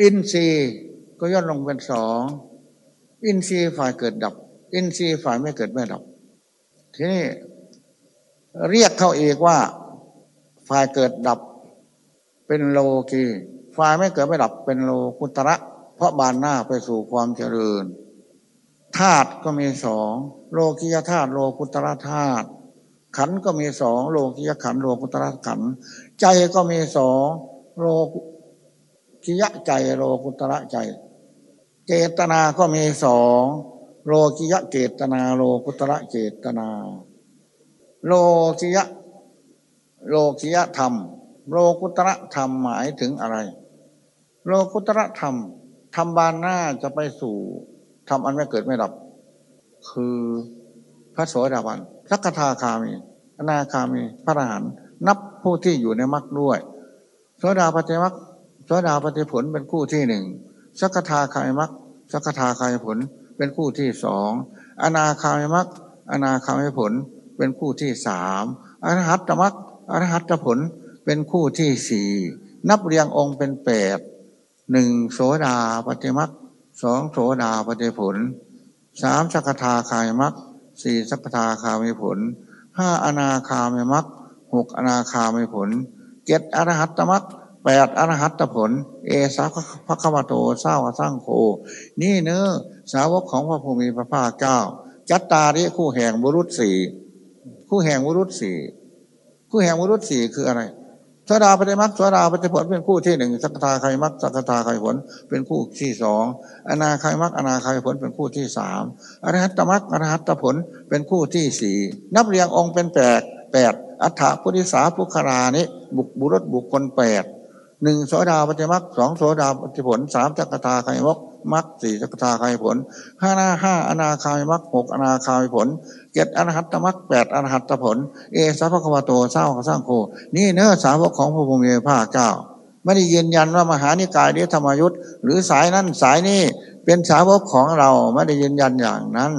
อินทรีย์ก็ย่นลงเป็นสองอินทรีย์ฝ่ายเกิดดับ อินทรีย์ฝ่ายไม่เกิดไม่ดับ ทีนี้เรียกเขาเอกว่าฝ่ายเกิดดับ เป็นโลกีฝ่ายไม่เกิดไม่ดับเป็นโลกุตระ เพราะบานหน้าไปสู่ความเจริญ ธาตุก็มีสองโลกียธาตุโลกุตระธาตุขันก็มีสองโลกียขันโลกุตระขันใจก็มีสองโลกิยะใจโลกุตระใจ เจตนาก็มีสองโลกิยะเจตนาโลกุตระเจตนา โลกิยะโลกิยธรรม โลกุตระธรรมหมายถึงอะไร โลกุตระธรรมทำบานหน้าจะไปสู่ ทำอันไม่เกิดไม่ดับ คือพระโสดาบันสักทาคามีอนาคามี พระอรหันต์นับผู้ที่อยู่ในมรรคด้วยโสดาปฏิมรรคโสดาปฏิผลเป็นคู่ที่หนึ่งสักทาคายมรรคสักทาคายผลเป็นคู่ที่สองอนาคามิมรรคอนาคามผลเป็นคู่ที่สามอรหัตตมรรคอรหัตผลเป็นคู่ที่สี่นับเรียงองค์เป็นแปดหนึ่งโสดาปฏิมรรค สองโสดาปฏิผลสามสักทาคายมักสี่สักทาคามีผลห้าอนาคามีมักหกอนาคามีผลเจ็ดอรหัตตมักแปดอรหัตผล เอสาพระขวโตเศร้าสร้างโค นี่เนื้อสาวกของพระภูมิพระภาคเจ้า จัตตาริคู่แห่งบุรุษสี่คู่แห่งบุรุษสี่คู่แห่งบุรุษสี่คืออะไร สดาปฏิมักสดาปฏิผลเป็นคู่ที่หนึ่งสักทาใครมักสักทาใครผลเป็นคู่ที่สองอนาใครมักอนาใครผลเป็นคู่ที่สามอรหัตตมักอรหัตผลเป็นคู่ที่สี่นับเรียงองค์เป็นแปดแปดอัฏฐพุทธิสาภุคารานิบุบุรุษบุคคลแปดหนึ่งโสดาปฏิมักสองโสดาปฏิผลสามจักตาไข่มกมักสี่จักตาไข่ผลห้าหน้าห้าอนาคายมักหกอนาคายผล เจ็ดอรหัตตมักแปดอรหัตตผล เอสัพพะวโตเศร้าสร้างโค นี่เนื้อสาวกของพระพุทธเจ้าเจ้าไม่ได้ยืนยันว่ามหานิกายเดธรรมยุทธ์หรือสายนั้นสายนี้เป็นสาวกของเราไม่ได้ยืนยันอย่างนั้น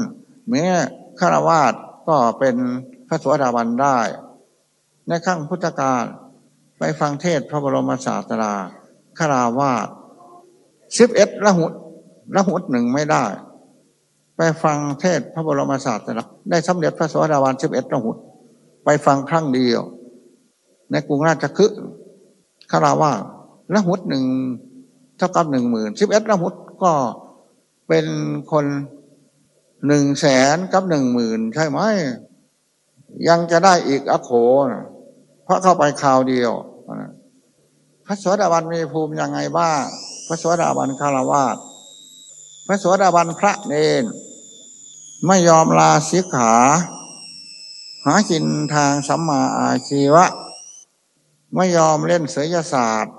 แม้ฆราวาสก็เป็นพระสวสดาบันได้ ในขั้งพุทธกาลไปฟังเทศพระบรมศาสดาคาราวาสสิบเอ็ดละหุละหุหนึ่งไม่ได้ ไปฟังเทศพระบรมศาสดาได้สำเร็จพระสวัสดาวันสิบเอ็ดละหุดไปฟังครั้งเดียว ในกรุงราชคฤห์คาราวาสละหุดหนึ่งเท่ากับหนึ่งหมื่นสิบเอ็ดละหุดก็เป็นคนหนึ่งแสนกับหนึ่งหมื่นใช่ไหม ยังจะได้อีกอโคนะเพราะเข้าไปคราวเดียว พระสวัสดาบันมีภูมิยังไงบ้างพระสวัสดาบันคารวาสพระสวัสดาบันพระเนน ไม่ยอมลาสิกขา หากินทางสัมมาอาชีวะ ไม่ยอมเล่นเสยศาสตร์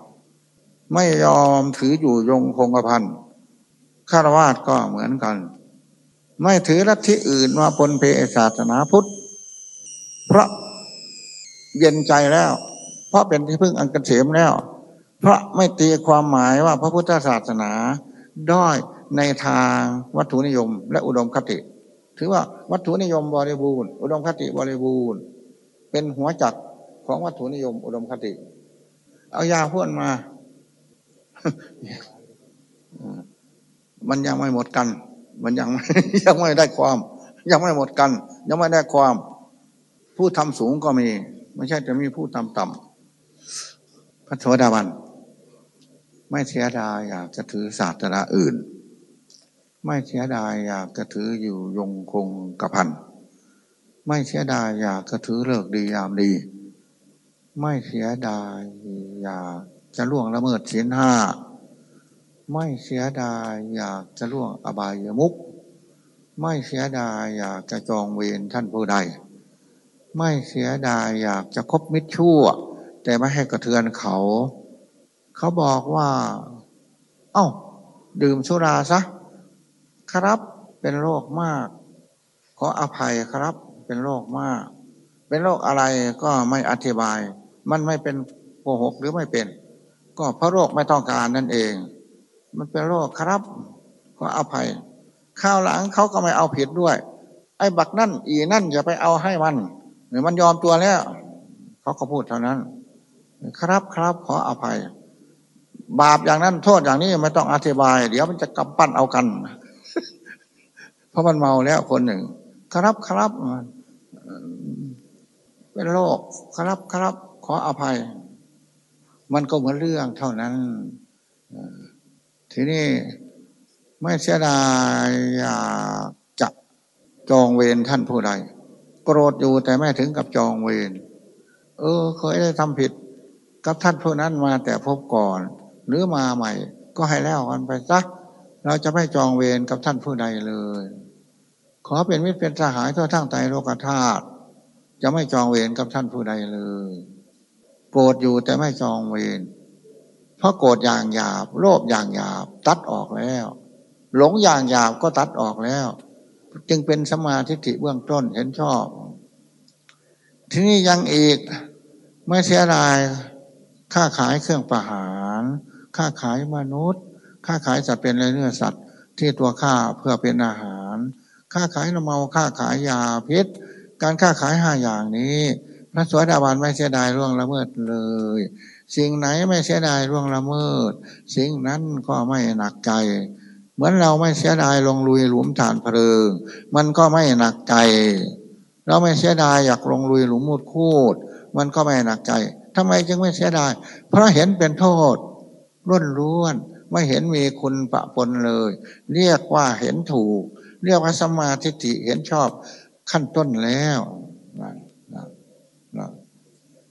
ไม่ยอมถืออยู่ยงคงกระพันคารวาสก็เหมือนกัน ไม่ถือลัทธิอื่นมาปนเพศาสนาพุทธ เพราะเย็นใจแล้ว เพราะเป็นที่พึ่งอันกเกษมแล้ว เพราะไม่ตีความหมายว่าพระพุทธศาสนาด้อยในทางวัตถุนิยมและอุดมคติ ถือว่าวัตถุนิยมบริบูรณ์อุดมคติบริบูรณ์ เป็นหัวจักของวัตถุนิยม อุดมคติ เอายาพ่นมา มันยังไม่หมดกัน มันยังยังไม่ได้ความ ยังไม่หมดกัน ยังไม่ได้ความ ผู้ทำสูงก็มี ไม่ใช่จะมีผู้ทำต่ำพระโสดาบัน ไม่เสียดายอยากจะถือศาสตราอื่น ไม่เสียดายอยากจะถืออยู่ยงคงกระพัน ไม่เสียดายอยากจะถือเลิกดียามดี ไม่เสียดายอยากจะล่วงละเมิดศีลห้า ไม่เสียดายอยากจะล่วงอบายมุกไม่เสียดายอยากจะจองเวรท่านผู้ใด ไม่เสียดายอยากจะคบมิตรชั่ว แต่ไม่ให้กระเทือนเขา เขาบอกว่า เอา้า ดื่มสุราซะ ครับเป็นโรคมาก ขออภัยครับเป็นโรคมาก เป็นโรคอะไรก็ไม่อธิบาย มันไม่เป็นโกหกหรือไม่เป็น ก็เพราะโรคไม่ต้องการนั่นเอง มันเป็นโรคครับ ขออภัย ข้าวหลังเขาก็ไม่เอาผิดด้วย ไอ้บักนั่นอีนั่นอย่าไปเอาให้มันเนี่ยมันยอมตัวแล้วเขาก็พูดเท่านั้น ครับครับขออภัย บาปอย่างนั้นโทษอย่างนี้ไม่ต้องอธิบาย เดี๋ยวมันจะกำปั้นเอากัน เพราะมันเมาแล้วคนหนึ่ง ครับครับเป็นโรคครับครับ ขออภัย มันก็เหมือนเรื่องเท่านั้นทีนี้ไม่เสียดายอยากจะจองเวรท่านผู้ใดโกรธอยู่แต่ไม่ถึงกับจองเวรเออ เคยได้ทำผิด กับท่านผู้นั้นมาแต่พบก่อน หรือมาใหม่ ก็ให้แล้วกันไปซักเราจะไม่จองเวรกับท่านผู้ใดเลย อเป็นมิตรเป็นสหายทั่วทั้งใจโลกธาตุจะไม่จองเวรกับท่านผู้ใดเลย โกรธอยู่แต่ไม่จองเวรเพราะโกรธอย่างหยาบ โลภอย่างหยาบ ตัดออกแล้ว หลงอย่างหยาบก็ตัดออกแล้ว จึงเป็นสมาธิิเบื้องต้นเห็นชอบ ทีนี้ยังอีกไม่เสียดายค่าขายเครื่องประหาร ค่าขายมนุษย์ ค่าขายสัตว์เป็นเนื้อสัตว์ที่ตัวข้าเพื่อเป็นอาหาร ค่าขายน้ำเมาค่าขายยาพิษ การค่าขายห้าอย่างนี้ พระสวัสดิบาลไม่เสียดายร่วงละเมิดเลย สิ่งไหนไม่เสียดายร่วงละเมิด สิ่งนั้นก็ไม่หนักใจ เหมือนเราไม่เสียดายลงลุยหลุมฐานเพลิง มันก็ไม่หนักใจ เราไม่เสียดายอยากลงลุยหลุมมุดคูด มันก็ไม่หนักใจทำไมจึงไม่เสียดาย เพราะเห็นเป็นโทษร่นร้วนไม่เห็นมีคุณปะปนเลย เรียกว่าเห็นถูก เรียกว่าสมาธิิเห็นชอบขั้นต้นแล้วนะนะนะ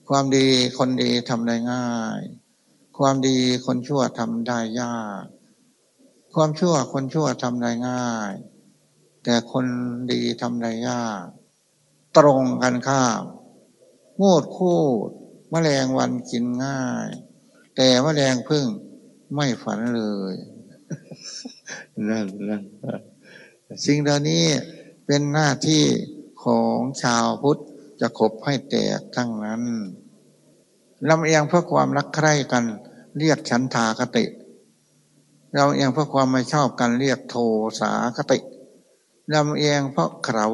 ความดีคนดีทำได้ง่าย ความดีคนชั่วทำได้ยาก ความชั่วคนชั่วทำได้ง่าย แต่คนดีทำได้ยาก ตรงกันข้ามงูดคู่มแมลงวันกินง่าย แต่มแมลงพึ่งไม่ฝันเลยนั่นนั่น สิ่งเหล่านี้เป็นหน้าที่ของชาวพุทธจะขบให้แตกทั้งนั้นลำเอียงเพื่อความรักใคร่กันเรียกฉันทากติ เราเอียงเพื่อความไม่ชอบกันเรียกโทสาคติลำเอียงเพราะเขา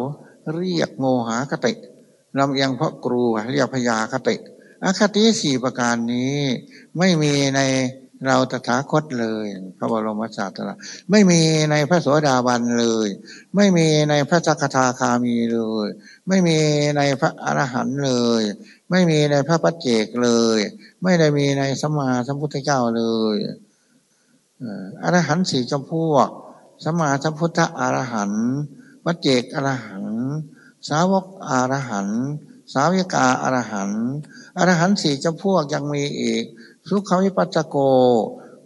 เรียกโมหากติลำเอียงเพราะกลัวเรียกพยาคติอคติสี่ประการนี้ไม่มีใน เราตถาคตเลยพระบรมศาสดาไม่มีในพระโสดาบันเลย ไม่มีในพระจักทาคามีเลย ไม่มีในพระอรหันต์เลย ไม่มีในพระปัจเจกเลย ไม่ได้มีในสัมมาสัมพุทธเจ้าเลยอรหันต์สี่จำพวกสมมาสัมพุทธอรหันต์ปัจเจกอรหันต์สาวกอรหันต์สาวิกาอรหันต์อรหันต์สี่จำพวกยังมีอีก สุขวิปัสสโก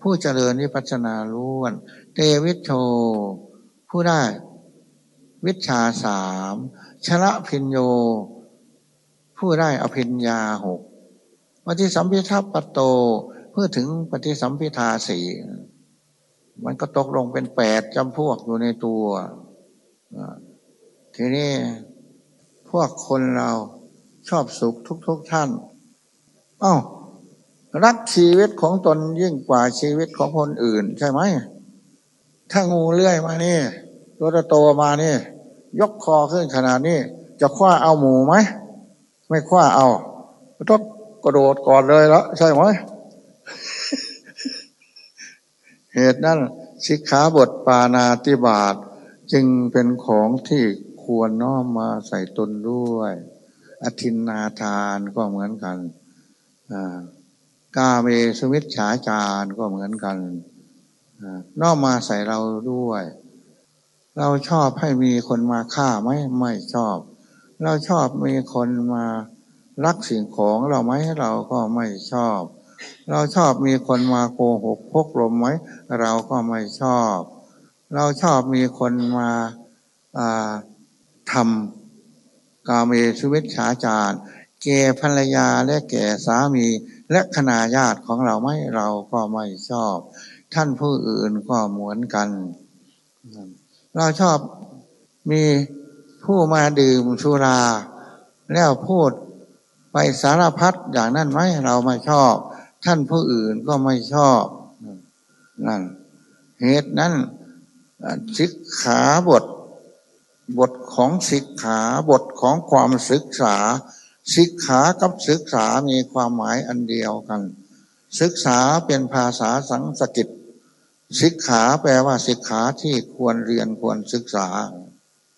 ผู้เจริญวิปัสนาล้วน เตวิโชผู้ได้ วิชาสามชละพินโย ผู้ได้อภิญญาหกปฏิสัมพิทัปโตเพื่อถึงปฏิสัมพิทาสี่มันก็ตกลงเป็นแปดจำพวกอยู่ในตัว ทีนี้พวกคนเราชอบสุขทุกๆทท่าน เอา้า รักชีวิตของตนยิ่งกว่าชีวิตของคนอื่น ใช่ไหม ถ้างูเลื่อยมานี่ตัวโตมานี่ ยกคอขึ้นขนาดนี้ จะคว้าเอาหมูไหม ไม่คว้าเอาต้องกระโดดก่อนเลยแล้วใช่ไหม เหตุนั้นสิกขาบทปานาติบาตจึงเป็นของที่ควรน้อมมาใส่ตนด้วย อธินนาทานก็เหมือนกัน อ่า กาเมสมิชฉาจารก็เหมือนกันนอมมาใส่เราด้วย เราชอบให้มีคนมาฆ่าไหมไม่ชอบ เราชอบมีคนมารักสิ่งของเราไหมเราก็ไม่ชอบ เราชอบมีคนมาโกหกพกลมไหมเราก็ไม่ชอบ เราชอบมีคนมาทำกาเมสุวิชาจารแก่ภรรยาและแก่สามี และคณาญาติของเราไม่เราก็ไม่ชอบ ท่านผู้อื่นก็เหมือนกัน เราชอบมีผู้มาดื่มสุรา แล้วพูดไปสารพัดอย่างนั้นไหมเราไม่ชอบ ท่านผู้อื่นก็ไม่ชอบนั่นเหตุนั้นศึกขาบท บทของศึกขาบทของความศึกษา ศึกขากับศึกษามีความหมายอันเดียวกัน ศึกษาเป็นภาษาสังสกิตศึกขาแปลว่าศึกขาที่ควรเรียนควรศึกษา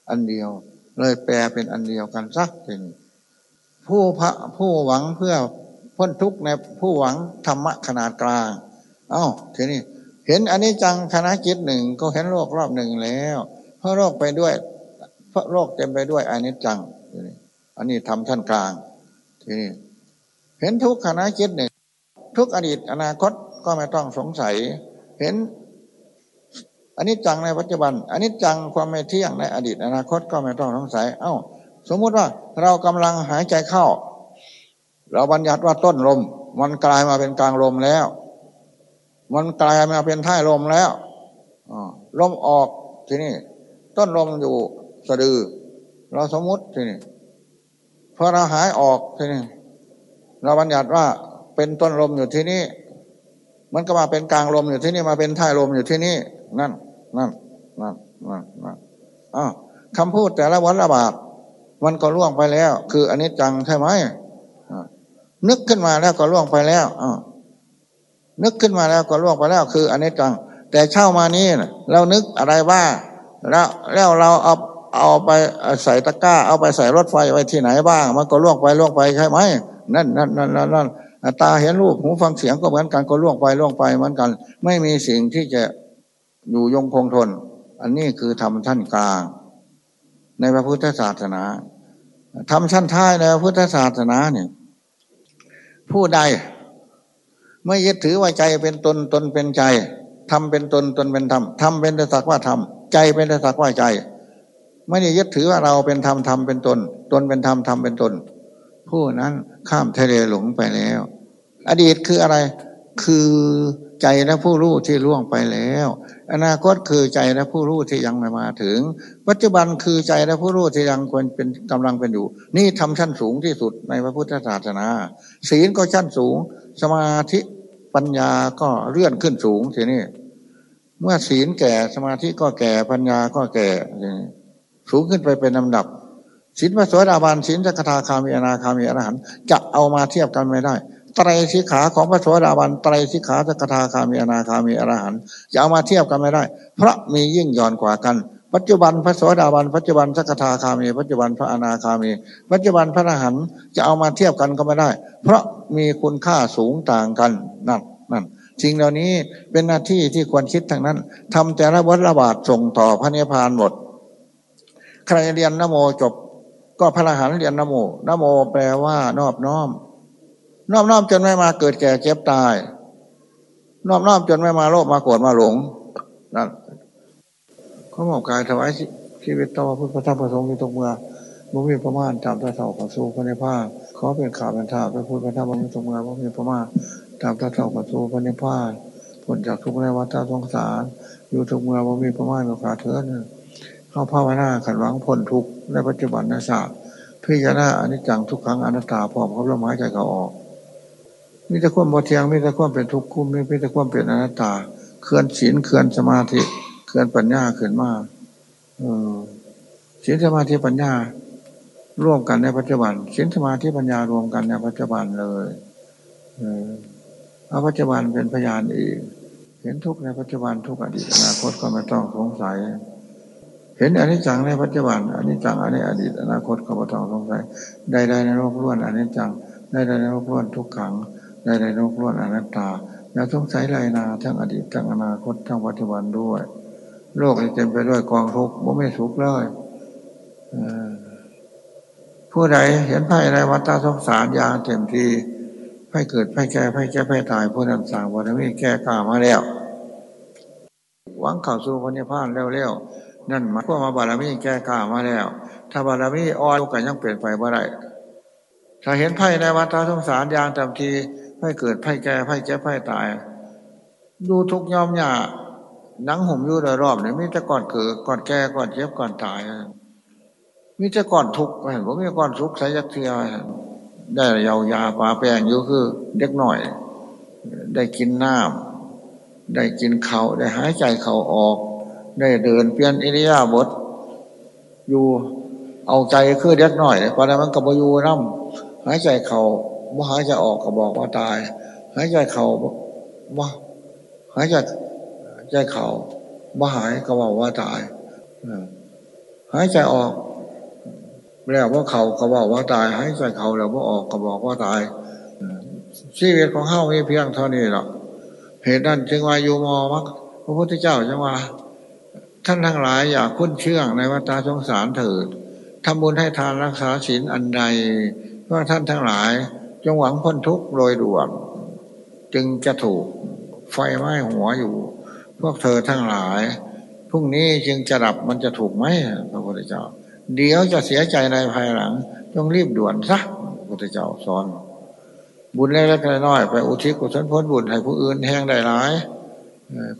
อันเดียว เลยแปลเป็นอันเดียวกันสักทีผู้พระผู้หวังเพื่อพ้นทุกข์ในผู้หวังธรรมะขนาดกลาง เอา้าทีนี้เห็นอันนี้จังคณะจิตหนึ่งก็เห็นโลกรอบหนึ่งแล้ว เพราะโลกไปด้วย เพราะโลกเต็มไปด้วยอันนี้จัง อันนี้ทำท่านกลาง ทีนี้เห็นทุกคณะจิตหนึ่ง ทุกอดีตอนาคตก็ไม่ต้องสงสัย เห็นอันนี้จังในปัจจุบัน อันนี้จังความไม่เที่ยงในอดีตอนาคตก็ไม่ต้องสงสัย เอา้า สมมุติว่าเรากำลังหายใจเข้า เราบัญญัติว่าต้นลม มันกลายมาเป็นกลางลมแล้ว มันกลายมาเป็นท้ายลมแล้วลมออกทีนี้ต้นลมอยู่สะดือ เราสมมุติทีนี้ พอเราหายออกทีนี้เราบัญญัติว่าเป็นต้นลมอยู่ที่นี่มันก็มาเป็นกลางลมอยู่ที่นี่มาเป็นท้ายลมอยู่ที่นี่นั่น นั่น นั่น นั่นนั่นอ้าคำพูดแต่ละวันละบาทมันก็ล่วงไปแล้ว คืออันนี้จังใช่ไหมนึกขึ้นมาแล้วก็ล่วงไปแล้วอ่านึกขึ้นมาแล้วก็ล่วงไปแล้ว คืออันนี้จัง แต่เช่ามานี้เรานึกอะไรบ้างแล้วแล้วเราเอา เอาไปใส่ตะกร้า เอาไปใส่รถไฟไว้ที่ไหนบ้าง มันก็ล่วงไปล่วงไปใช่ไหมนั่นนั่นนั่นนั่นตาเห็นรูปหูฟังเสียงก็เหมือนกันก็ล่วงไปล่วงไปเหมือนกัน ไม่มีสิ่งที่จะอยู่ยงคงทน อันนี้คือธรรมท่านกลาง ในพระพุทธศาสนาธรรมชั้นท้ายในพระพุทธศาสนาเนี่ยผู้ใด ไม่ยึดถือว่าใจเป็นตนตนเป็นใจทำเป็นตนตนเป็นธรรมทำเป็นแต่สักว่าธรรมใจเป็นแต่สักว่าใจ ไม่ได้ยึดถือว่าเราเป็นธรรมธรรมเป็นตน ตนเป็นธรรมธรรมเป็นตน ผู้นั้นข้ามทะเลหลงไปแล้ว อดีตคืออะไร คือใจและผู้รู้ที่ล่วงไปแล้ว อนาคตคือใจและผู้รู้ที่ยังไม่มาถึง ปัจจุบันคือใจและผู้รู้ที่ยังควรเป็นกำลังเป็นอยู่ นี่ทำชั้นสูงที่สุดในพระพุทธศาสนา ศีลก็ชั้นสูง สมาธิปัญญาก็เลื่อนขึ้นสูงทีนี้เมื่อศีลแก่สมาธิก็แก่ปัญญาก็แก่ สูงขึ้นไปเป็นลำดับศีลพระสวสดาบาลศีลสักทาคามีอนาคามีอรหันจะเอามาเทียบกันไม่ได้ไตรสิขาของพระโสดาบันไตรสิขาสกทาคามีอนาคามีอรหันจะเอามาเทียบกันไม่ได้ เพราะมียิ่งย่อนกว่ากัน ปัจจุบันพระโสดาบันปัจจุบันสกทาคามี ปัจจุบันพระอนาคามี ปัจจุบันพระอรหันจะเอามาเทียบกันก็ไม่ได้ เพราะมีคุณค่าสูงต่างกันนั่นนั่นสิ่งเหล่านี้เป็นหน้าที่ที่ควรคิดทั้งนั้นทำแต่ละวัฏระบาดส่งต่อพระนิพพานหมด ใครเรียนนโมจบ ก็พระอรหันต์เรียนนโมนโมแปลว่านอบน้อม นอมน้อมจนไม่มาเกิดแก่เจ็บตาย นอมน้อมจนไม่มาโลภมาโกรธมาหลงนั่นเขาบอกกายถวายชีวิตต่อพุทธพระธรรมประสงค์ที่ตกเมื่อบ่มีประมาณตามตาเสาปัสสูพระในผ้าขอเป็นข่าวเป็นท่าพระพุทธพระธรรมประสงค์เมื่อบ่มีประมาณตามตาเสาปัสสูพระในผ้าผลจากทุกในวัฏสงสาร อยู่ทุกเมื่อบ่มีประมาณกับขาเถิด เข้าภาวนาขันหวังผลทุกในปัจจุบันนศาสตร์พิจารณาอนิจจังทุกครั้งอนัตตาพร้อมกับลมหายใจเขาออก มีแต่ความบ่เทียงมีแต่ความเป็นทุกข์คุ้มมีแต่ความเป็นอนัตตาเคลื่อนศีลเคลื่อนสมาธิเคลื่อนปัญญาขึ้นมาเออศีลสมาธิปัญญา ร่วมกันในปัจจุบันศีลสมาธิปัญญารวมกันในปัจจุบันเลยเออเอาปัจจุบันเป็นพยานเอีกเห็นทุกในปัจจุบันทุกอดีตอนาคตก็ไม่ต้องสงสัย เห็นอนิจจังในปัจจุบันอนิจจังอันนี้อดีต อนาคตก็ไม่ต้องสงสัยใดๆในโลกล้วนอนิจจังใดๆในโลกล้วนทุกขังในในโลกล้วนอนัตตาอย่าสงสัยไรนาทั้งอดีตทั้งอนาคตทั้งปัจจุบันด้วย โลกเต็มไปด้วยกองทุกข์ไม่สุขเลยผู้ใดเห็นไพ่ในวัฏสงสารยาเต็มทีไพ่เกิดไพ่แก่ไพ่แก่ไพ่ตายผู้นั้นสั่งวันนี้แก่กล้ามาแล้ว หวังข่าวสู่พระนิพพานเร็วๆ นั่นมาพวกมาบารมีแก่กล้ามาแล้ว ถ้าบารมีอ่อนก็ยังเปลี่ยนไปบ่ได้ถ้าเห็นไพ่ในวัฏสงสารย่างเต็มทีไพ่เกิดไพ่แก่ไพ่เจ็บไพ่ตาย ดูทุกยอมหยาหนังห่มอยู่โดยรอบเนี่ยมีแต่ก่อนเกิดก่อนแก่ก่อนเจ็บก่อนตายมีแต่ก่อนทุกข์เห็นผมมีก่อนทุกข์ใส่ยักเทียได้ยายาปลาแปลงอยู่คือ เด็กหน่อย ได้กินน้ำได้กินเขาได้หายใจเขาออก ได้เดินเปลี่ยนอิริยาบถอยู่เอาใจคือเด็กหน่อยปานนั้นมันกับอยู่น้ำหายใจเขาว่าหายใจออกก็บอกว่าตาย หายใจเข่าว่าหายใจใจเข่าว่าหายก็บอกว่าตายหายใจออกแล้วว่าเขาก็บอกว่าตาย หายใจเขาแล้วว่าออกก็บอกว่าตายชีวิตของเฮามีเพียงเท่านี้หรอกเหตุนั้นจึงว่าอยู่มอมักพระพุทธเจ้าจึงว่า ท่านทั้งหลายอย่าคุ้นเชื่องในวัฏสงสารเถิดทำบุญให้ทานรักษาศีลอันใดเพราะท่านทั้งหลายจงหวังพ้นทุกข์โดยด่วนจึงจะถูกไฟไหม้หัวอยู่ พวกเธอทั้งหลายพรุ่งนี้จึงจะดับมันจะถูกไหมพระพุทธเจ้า เดี๋ยวจะเสียใจในภายหลังต้องรีบด่วนซะพระพุทธเจ้าสอน บุญเล็กๆน้อยๆไปอุทิศกุศลพ้นบุญให้ผู้อื่นแห้งได้หลาย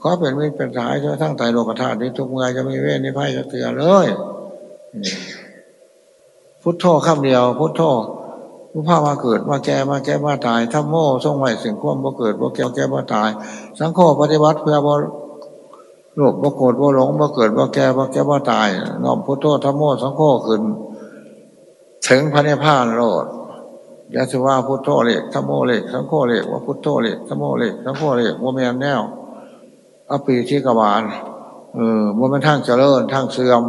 ขอเป็นมิตรเป็นสายช่วยทั้งไตโลกธาตุนี้ทุกเมื่อจะมีเวทในไพ่จะเตือนเลย พุทโธคำเดียว พุทโธผู้พามาเกิดมาแก่มาแก่มาตายถ้าโม่ทรงไหวสิ่งควบบ่เกิดบ่แก่แก่บ่ตาย สังโฆปฏิบัติเพื่อบ่โลภบ่โกรธบ่หลงบ่เกิดบ่แก่บ่แก่บ่ตายน้อมพุทโธธรรมโมสังโฆขึ้น ถึงพระนิพพานโลดยาสว่าพุทโธเลกธรรมโมเลกสังโฆเลกว่าพุทโธเลกธรรมโมเลกสังโฆเลกว่าแมนแนว อปีที่กบาลเออมันเป็นทางเจริญทางเสื่อม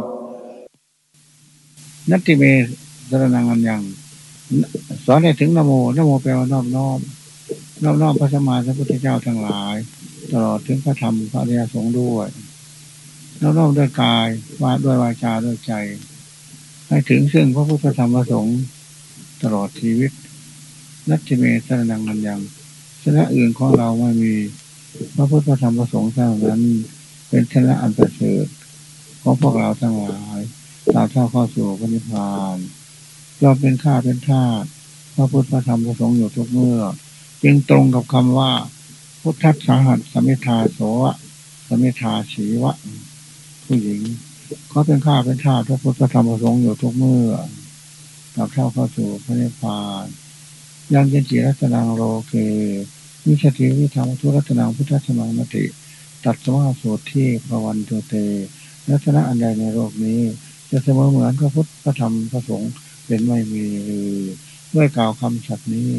นัตติเมสรนังอันยังสอนให้ถึงนโมนโมแปลว่านอบน้อมนอบน้อมพระสมมาสัมพุทธเจ้าทั้งหลาย ตลอดถึงพระธรรมพระอริยสงฆ์ด้วยนอบน้อมด้วยกายวาด้วยวาจาด้วยใจ ให้ถึงซึ่งพระพุทธธรรมพระสงฆ์ตลอดชีวิต นัตติเมสรนังอันยังชนะอื่นของเราไม่มี พระพุทธธรรมพระสงฆ์เท่านั้น เป็นชนะอันประเสริฐของพวกเราทั้งหลายตามเท่าเข้าสู่พระนิพพานเราเป็นข้าเป็นท่าพระพุทธธรรมพระสงฆ์อยู่ทุกเมื่อ จึงตรงกับคำว่า พุทธสาหัสสมิทาโสวะสมิทาชีวะ ผู้หญิงเขาเป็นข้าเป็นท่าพระพุทธธรรมพระสงฆ์อยู่ทุกเมื่อตามเท่าเข้าสู่พระนิพพานยังเจจิรัตนังโลเก วิชติวิธรรมทุรัตนังพุทธธรรมมติ ตัดสมาสุที่พระวันตัวเตรัตนะอันใดในโลกนี้ จะเสมอเหมือนพระพุทธพระธรรมพระสงฆ์เป็นไม่มีเลยด้วยกล่าวคำสัตย์นี้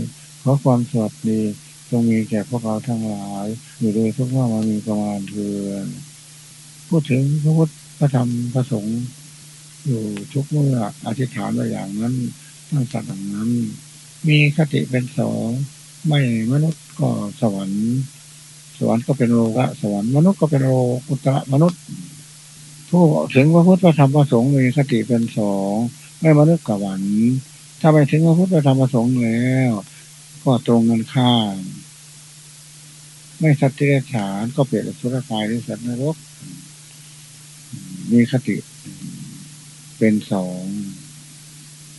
ขอความสวัสดีจงมีแก่พวกเราทั้งหลายอยู่โดยทุกว่ามันมีประมาณเทือนพูดถึงพระพุทธพระธรรมพระสงฆ์อยู่ทุกเมื่ออธิษฐานไว้อย่างนั้นตั้งสัตว์อย่างนั้น มีคติเป็นสองไม่มนุษย์ ก็สวรรค์ สวรรค์ก็เป็นโลกะสวรรค์มนุษย์ก็เป็นโลกุตระมนุษย์ผู้ถึงพระพุทธพระธรรมพระสงฆ์มีคติเป็นสองไม่มนุษย์กับวันถ้าไปถึงพระพุทธธรรมประสงค์แล้ว ก็ตรงกันข้ามไม่สัตย์เดรัจฉานก็เปลี่ยนสุรกายหรือสัตว์นรก มีคติ เป็นสอง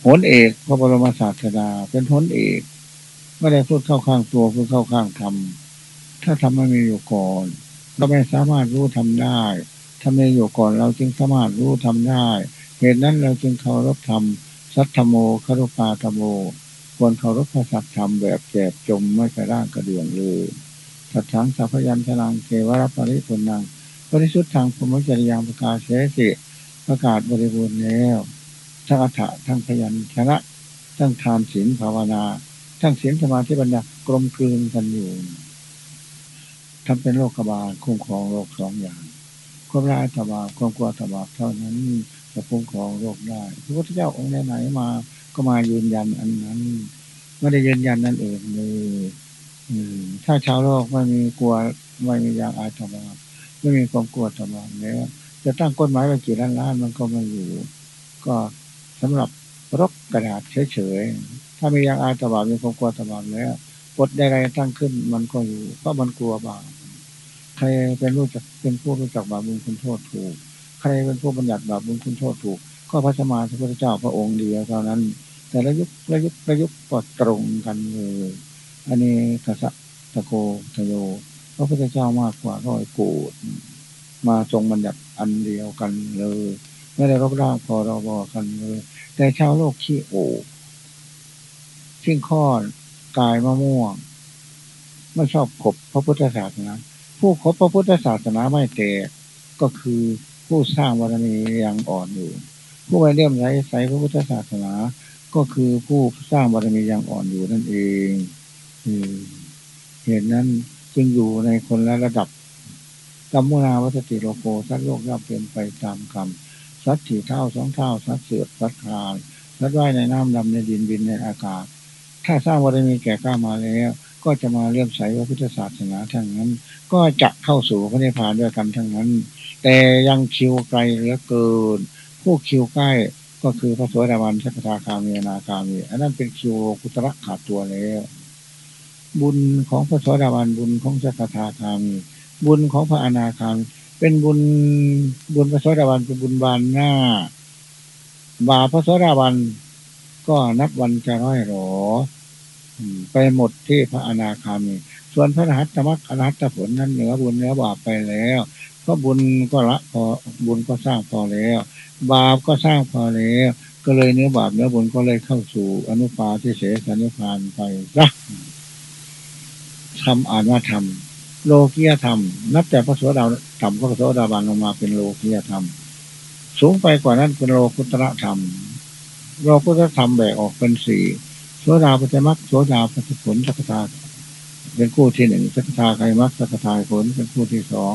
ผลเอกพระบรมศาสดาเป็นผลเอก ไม่ได้พูดเข้าข้างตัวพูดเข้าข้างธรรมถ้าทำไม่มีอยู่ก่อนเราไม่สามารถรู้ทำได้ถ้าไม่อยู่ก่อนเราจึงสามารถรู้ทำได้ เหตุนั้นเราจึงเคารพธรรมสัทธโมคารุปาธโม ควรเคารพพระสัทธรรมแบบแจบจมไม่กระด้างกระเดื่องเลยสัทธังสัพยัญชนะเกวรปริปุนังบริสุทธิ์ทางพรมจริยังประกาศเสสิประกาศบริบูรณ์แล้วทั้งอัฏฐะทั้งพยัญชนะ ทั้งทานศีลภาวนา ทั้งศีลสมาธิปัญญากลมกลืนกันอยู่ทำเป็นโลกบาลคุ้มครองโลกสองอย่างความร้ายตบาความกลัวตบาเท่านั้นจะคุ้มครองโลกได้พระพุทธเจ้าองค์ไหนมา ก็มายืนยันอันนั้นไม่ได้ยืนยันนั่นเองเลยถ้าชาวโลกไม่มีกลัวไม่มียางอายตบาไม่มีความกลัวตบาแล้วจะตั้งกฎหมายไปกี่ล้านล้านมันก็ไม่อยู่ ก็สำหรับรบกระดาษเฉยๆ ถ้ามียางอายตบามีความกลัวตบาแล้วกฎใดๆตั้งขึ้นมันก็อยู่เพราะมันกลัวบาปใครเป็นรู้จักเป็นผู้รู้จักบาปบุญคุณโทษถูก ใครเป็นผู้บัญญัติบาปบุญคุณโทษถูก ก็พระสมมาสัพพุทธเจ้าพระองค์เดียวเท่านั้น แต่ละยุคละยุคละยุคก็ตรงกันเลยอันนี้กษัตริย์ตะโกทโยพระพุทธเจ้ามากกว่าร้อยโกดมาทรงบัญญัติอันเดียวกันเลย ไม่ได้รบร่างพอเราบอกกันเลย แต่ชาวโลกขี้โอ ทิ้งข้อกายมะม่วงไม่ชอบขบพระพุทธศาสนาผู้ขบพระพุทธศาสนาไม่แตกก็คือผู้สร้างบารมียังอ่อนอยู่ ผู้ไม่เลื่อมใสใสพระพุทธศาสนา ก็คือผู้สร้างบารมียังอ่อนอยู่นั่นเองเหตุนั้นจึงอยู่ในคนละระดับกรรมุนาวัตติโลโกสัตว์โลกย่อมเป็นไปตามกรรมสัตว์ถี่เท่าสองเท่าสัตว์เสือสัตว์คานสัตว์ว่ายในน้ำดำในดินบินในอากาศ ถ้าสร้างบารมีแก่กล้ามาแล้ว ก็จะมาเลื่อมใสพระพุทธศาสนาทั้งนั้น ก็จะเข้าสู่พระนิพพานด้วยกันทั้งนั้น แต่ยังคิวไกลเหลือเกิน ผู้คิวใกล้ก็คือพระสวสดาวันสักทาคามีนาคามีอันนั้นเป็นคิวกุตระขาดตัวแล้ว บุญของพระสวสดาวันบุญของสักทาคามีบุญของพระอนาคามีเป็นบุญบุญพระสวสดาวันเป็นบุญบานหน้า บาพระสวสดาวันก็นับวันจะร้อยหรอ ไปหมดที่พระอนาคามี ส่วนพระรหัตมรรคอรหัตผลนั้นเหนือบุญเหนือบาปไปแล้วก็บุญก็ละพอบุญก็สร้างพอแล้ว บาปก็สร้างพอแล้ว ก็เลยเนื้อบาปเนื้อบุญก็เลยเข้าสู่อนุปาทิเสสนิพานไปซะทำอ่านว่าทำโลกียธรรม นับแต่พระโสดาธรรมพระโสดาบันลงมาเป็นโลกียธรรม สูงไปกว่านั้นเป็นโลกุตระธรรม โลกุตระธรรมแบ่งออกเป็นสี่ ดาปัจจมักโสดาปัจจผลสักตาเป็นคู่ที่หนึ่งสักทาไครมักสักทาผล เป็นคู่ที่สอง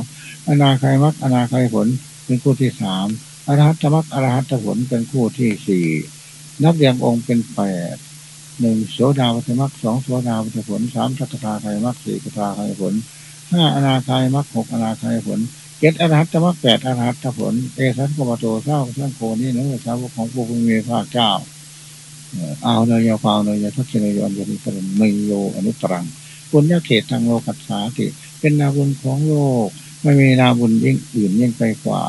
อนาไครมักอนาไครผล เป็นคู่ที่สามอรหัตมักอรหัตผลเป็นคู่ที่สี่นับเรียงองค์เป็นแปดหนึ่งโสดาวัตมักสองโสดาวัตผลสามสักทาไครมักสี่สักทาไครผลห้าอนาคายมักหกอนาคายผลเจ็ดอรหัตมักแปดอรหัตผลเอสัตกบโตเท่าเท่าโคนี่นะสาวกของพวกมีพระเจ้า อาเนยยาฟาวเนยยทักษิณยอนยนิสรมยโยอนุตรังบุญญาเขตทางโลกัสสาติเป็นนาบุญของโลก ไม่มีนาบุญยิ่งอื่นยิ่งไปกว่า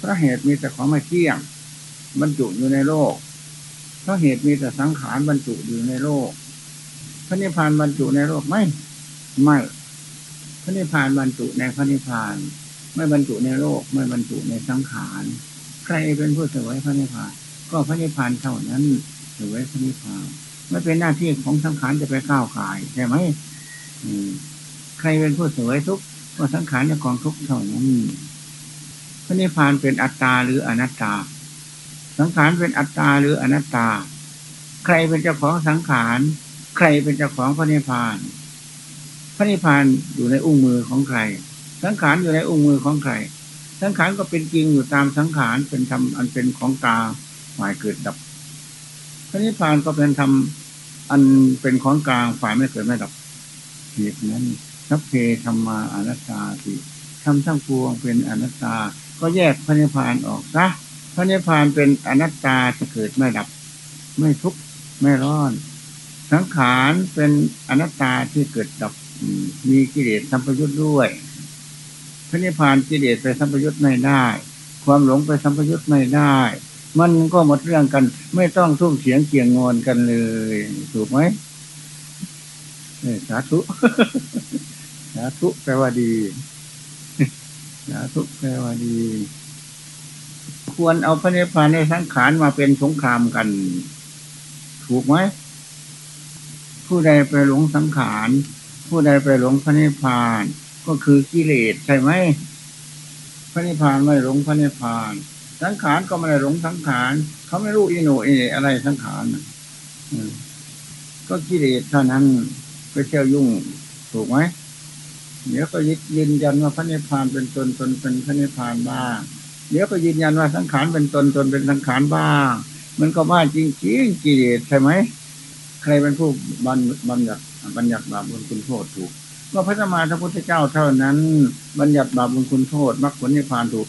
พระเหตุมีแต่ของไม่เที่ยงบรรจุอยู่ในโลกพระเหตุมีแต่สังขารบรรจุอยู่ในโลก พระนิพพานบรรจุในโลกไม่ไม่ พระนิพพานบรรจุในพระนิพพาน ไม่บรรจุในโลก ไม่บรรจุในสังขาร ใครเป็นผู้เสวยพระนิพพาน ก็พระนิพพานเท่านั้นเสวยพระนิพพานไม่เป็นหน้าที่ของสังขารจะไปก้าวขายใช่ไหมใครเป็นผู้เสวยทุกข์ก็สังขารจะกองทุกข์เท่านั้นพระนิพพานเป็นอัตตาหรืออนัตตา สังขารเป็นอัตตาหรืออนัตตา ใครเป็นเจ้าของสังขาร ใครเป็นเจ้าของพระนิพพาน พระนิพพานอยู่ในอุ้งมือของใคร สังขารอยู่ในอุ้งมือของใคร สังขารก็เป็นจริงอยู่ตามสังขารเป็นธรรมอันเป็นของตา ฝ่ายเกิดดับพระนิพพานก็เป็นธรรมอันเป็นของกลางฝ่ายไม่เกิดไม่ดับเหตุนั้นสัพเพธรรมาอนัตตาสิทำทั้งปวงเป็นอนัตตา ก็แยกพระนิพพานออกซะพระนิพพานเป็นอนัตตาจะเกิดไม่ดับ ไม่ทุกข์ไม่ร้อน สังขารเป็นอนัตตาที่เกิดดับมีกิเลสสัมปยุทธ์ด้วย พระนิพพานกิเลสไปสัมปยุทธ์ไม่ได้ ความหลงไปสัมปยุทธ์ไม่ได้ มันก็หมดเรื่องกัน ไม่ต้องทุ่มเสียงเกี่ยงงอนกันเลย ถูกไหมสาธุสาธุแปลว่าดีสาธุแปลว่าดี ควรเอาพระนิพพานในสังขารมาเป็นสงครามกัน ถูกไหมผู้ใดไปหลงสังขารผู้ใดไปหลงพระนิพพาน ก็คือกิเลสใช่ไหมพระนิพพานไม่หลงพระนิพพาน สังขารก็ไม่ได้หลงสังขารเขาไม่รู้อิโนเออะไรสังขารก็กิเลสเท่านั้นไปเที่ยวยุ่งถูกไหมเดี๋ยวก็ยึดยืนยันว่าพระนิพพานเป็นตนตนเป็นพระนิพพานบ้างเดี๋ยวก็ยืนยันว่าสังขารเป็นตนตนเป็นสังขารบ้างมันก็ว่าจริงจริงกิเลสใช่ไหมใครเป็นผู้บัญบัญญัติบัญญัติบาปบุญคุณโทษถูกก็พระสมมาพระพุทธเจ้าเท่านั้น บัญญัติบาปบุญคุณโทษมรรคผลนิพพานถูก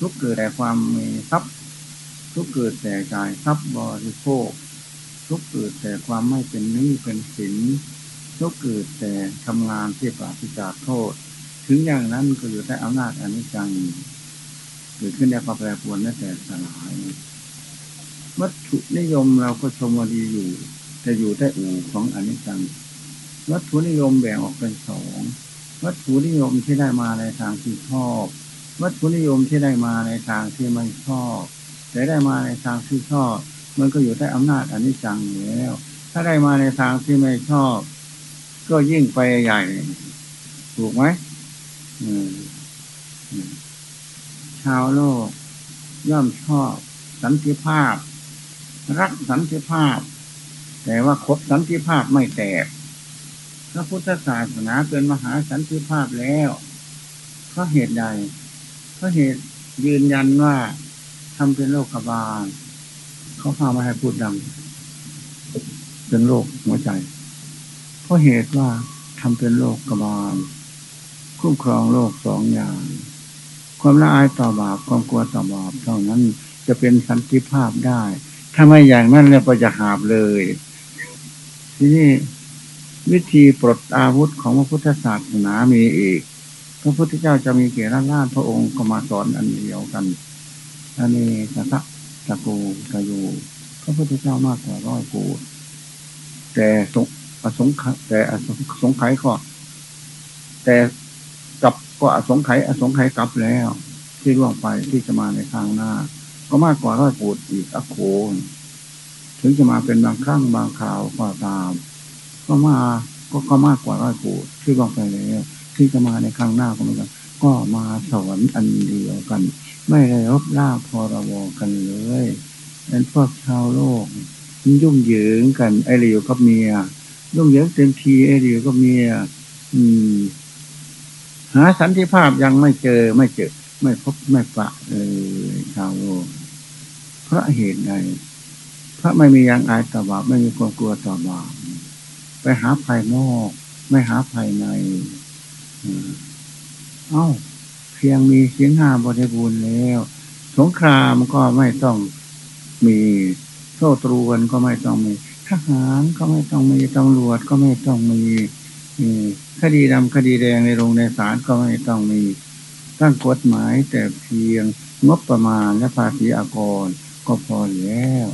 ทุกเกิดแต่ความมีทรัพย์ ทุกเกิดแต่กายทรัพย์บริโภค ทุกเกิดแต่ความไม่เป็นนี้เป็นสินทุกเกิดแต่ทำงานที่ปราศจากโทษ ถึงอย่างนั้นก็อยู่ใต้อำนาจอนิจจังเกิดขึ้นในความแปรปรวนและแต่สลาย วัตถุนิยมเราก็ชมว่าดีอยู่แต่อยู่ใต้อู่ของอนิจจังวัตถุนิยมแบ่งออกเป็นสองวัตถุนิยมที่ได้มาในทางที่ชอบ วัตถุนิยมที่ได้มาในทางที่ไม่ชอบแต่ได้มาในทางที่ชอบ มันก็อยู่ใต้อำนาจอนิจจังแล้ว ถ้าได้มาในทางที่ไม่ชอบ ก็ยิ่งไปใหญ่ ถูกไหมชาวโลก ย่อมชอบสันติภาพ รักสันติภาพ แต่ว่าคบสันติภาพไม่แตกพระพุทธศาสนาเป็นมหาสันติภาพแล้วเพราะเหตุใด เพราะเหตุยืนยันว่าทำเป็นโรคกบาลเขาพามาให้พูดดัง เป็นโรคหัวใจ เพราะเหตุว่าทำเป็นโรคกบาลคุ้มครองโลกสองอย่าง ความละอายต่อบาปความกลัวต่อบาปเท่านั้นจะเป็นสันติภาพได้ ถ้าไม่อย่างนั้นแล้วก็จะหาบเลย ทีนี้วิธีปลดอาวุธของพระพุทธศาสนามีอีก ระพุทธเจ้าจะมีเกียรติล้านพระองค์ก็มาสอนอันเดียวกันอันนี้สัตตะกูกายูพระพุทธเจ้ามากกว่าร้อยปูแต่สงสงแต่สงไขข้อแต่กับก็อสงไขยอสงไขยกลับแล้ว ที่ล่วงไปที่จะมาในทางหน้า ก็มากกว่าร้อยปูดอีกอโคนถึงจะมาเป็นบางครั้งบางข่าวก็ตาม ก็มาก็ก็มากกว่าร้อยปูดที่ล่วงไปแล้ว ที่จะมาในครั้งหน้าก็เหมือนกันก็มาสวรรค์อันเดียวกัน ไม่ได้รบล่าพรวกันเลยเป็นพวกชาวโลก ยุ่งเหยิงกัน ไอ้เหลียวกับเมีย ยุ่งเหยิงเต็มทีไอ้เหลียวกับเมีย อืม หาสันติภาพยังไม่เจอไม่เจอ ไม่พบไม่ปะเลยชาวโลกพระเหตุใดพระไม่มียังอายต่อบาปไม่มีความกลัวต่อบาปไปหาภายนอก ไม่หาภายใน เอ้าเพียงมีเสียงห้าบริบูรณ์แล้ว สงครามก็ไม่ต้องมีโซ่ตรวนก็ไม่ต้องมี ทหารก็ไม่ต้องมีตำรวจก็ไม่ต้องมีคดีดำคดีแดงในโรงในศาลก็ไม่ต้องมีตั้งกฎหมายแต่เพียงงบประมาณและภาษีอากรก็พอแล้ว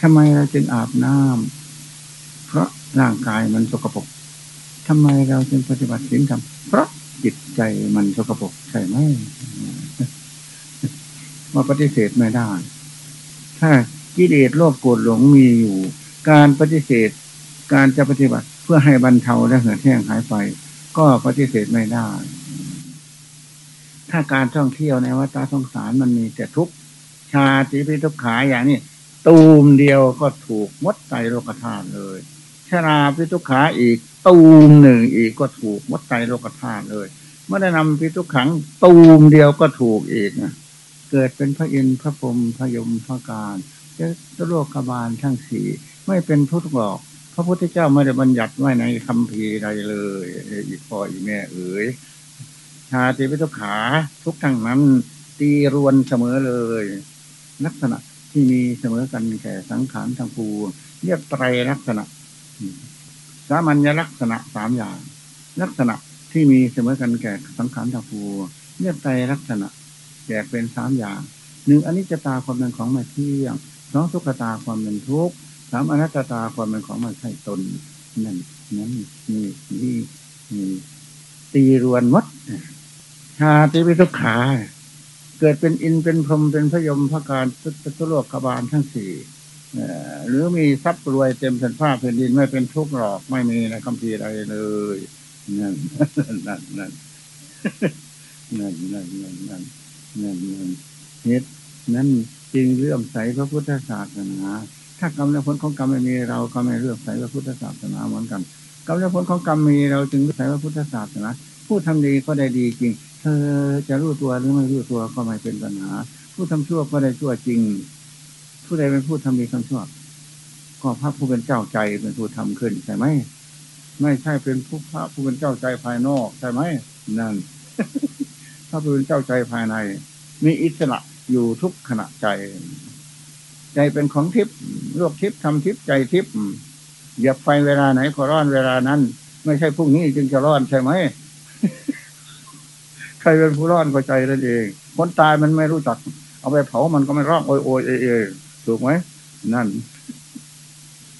ทำไมเราจึงอาบน้ำ ร่างกายมันสกปรกทำไมเราจึงปฏิบัติศีลธรรมเพราะจิตใจมันสกปรกใช่ไหมมาปฏิเสธไม่ได้ ถ้ากิเลสโลภโกรธหลงมีอยู่ การปฏิเสธ การจะปฏิบัติเพื่อให้บรรเทาและเหือดแห้งหายไป ก็ปฏิเสธไม่ได้ ถ้าการท่องเที่ยวในวัฏสงสารมันมีแต่ทุกชาติพิทุกขาอย่างนี้ตูมเดียวก็ถูกมดไตโลกธาตุเลย ชราพิทุขาอีก ตูมหนึ่งอีกก็ถูกมดไตโลกธาตุเลยเมื่อได้นำพิทุขังตูมเดียวก็ถูกอีกนะเกิดเป็นพระอินทร์พระพรหมพระยมพระการจะโลกบาลทั้งสี่ไม่เป็นทุกข์หรอก พระพุทธเจ้าไม่ได้บัญญัติไว้ในคำพีใดเลย อีกพ่ออีแม่เอ๋ยชาติพิทุขา ทุกทั้งนั้น ตีรวนเสมอเลย ลักษณะที่มีเสมอกันแก่สังขารทั้งปูเรียกไตรลักษณะ สามัญลักษณะสามอย่าง ลักษณะที่มีเสมอกันแก่สังขารทัพูเรียกไตรลักษณะแยกเป็นสามอย่างหนึ่งอนิจจตาความเป็นของไม่เที่ยงสองทุกขตาความเป็นทุกข์สามอนัตตาความเป็นของไม่ใช่ตนนั่นนั่นนี่นี่นี่ตีรวนมดชาติวิทุกขาเกิดเป็นอินเป็นพรมเป็นพยมพระการทุโลกขบาลทั้งสี่ หรือมีทรัพย์รวยเต็มแผ่นผ้าแผ่นดินไม่เป็นทุกข์หรอกไม่มีในคำพีอะไรเลยนั่นนั่นนั่นนั่นนั่นนั่นนั่นนั่นนั่นเหตุนั้นจึงเลื่อมใสพระพุทธศาสนา ถ้ากรรมและผลของกรรมไม่มีเราก็ไม่เลื่อมใสพระพุทธศาสนาเหมือนกันกรรมและผลของกรรมมีเราจึงเลื่อมใสพระพุทธศาสนาผู้ทำดีก็ได้ดีจริง เธอจะรู้ตัวหรือไม่รู้ตัวก็ไม่เป็นปัญหา ผู้ทำชั่วก็ได้ชั่วจริง ผู้ใดเป็นผู้ทำดีทำชั่วก็พระผู้เป็นเจ้าใจเป็นผู้ทำขึ้นใช่ไหมไม่ใช่เป็นผู้พระผู้เป็นเจ้าใจภายนอกใช่ไหมนั่นพระผู้เป็นเจ้าใจภายใน มีอิสระอยู่ทุกขณะใจ ใจเป็นของทิพย์โลกทิพย์ทำทิพย์ใจทิพย์เหยียบไฟเวลาไหนก็ร้อนเวลานั้น ไม่ใช่พรุ่งนี้จึงจะร้อนใช่ไหมใครเป็นผู้ร้อนก็ใจนั่นเองคนตายมันไม่รู้จัก เอาไปเผามันก็ไม่ร้องโอยโอยเอเอ ถูกไหมนั่น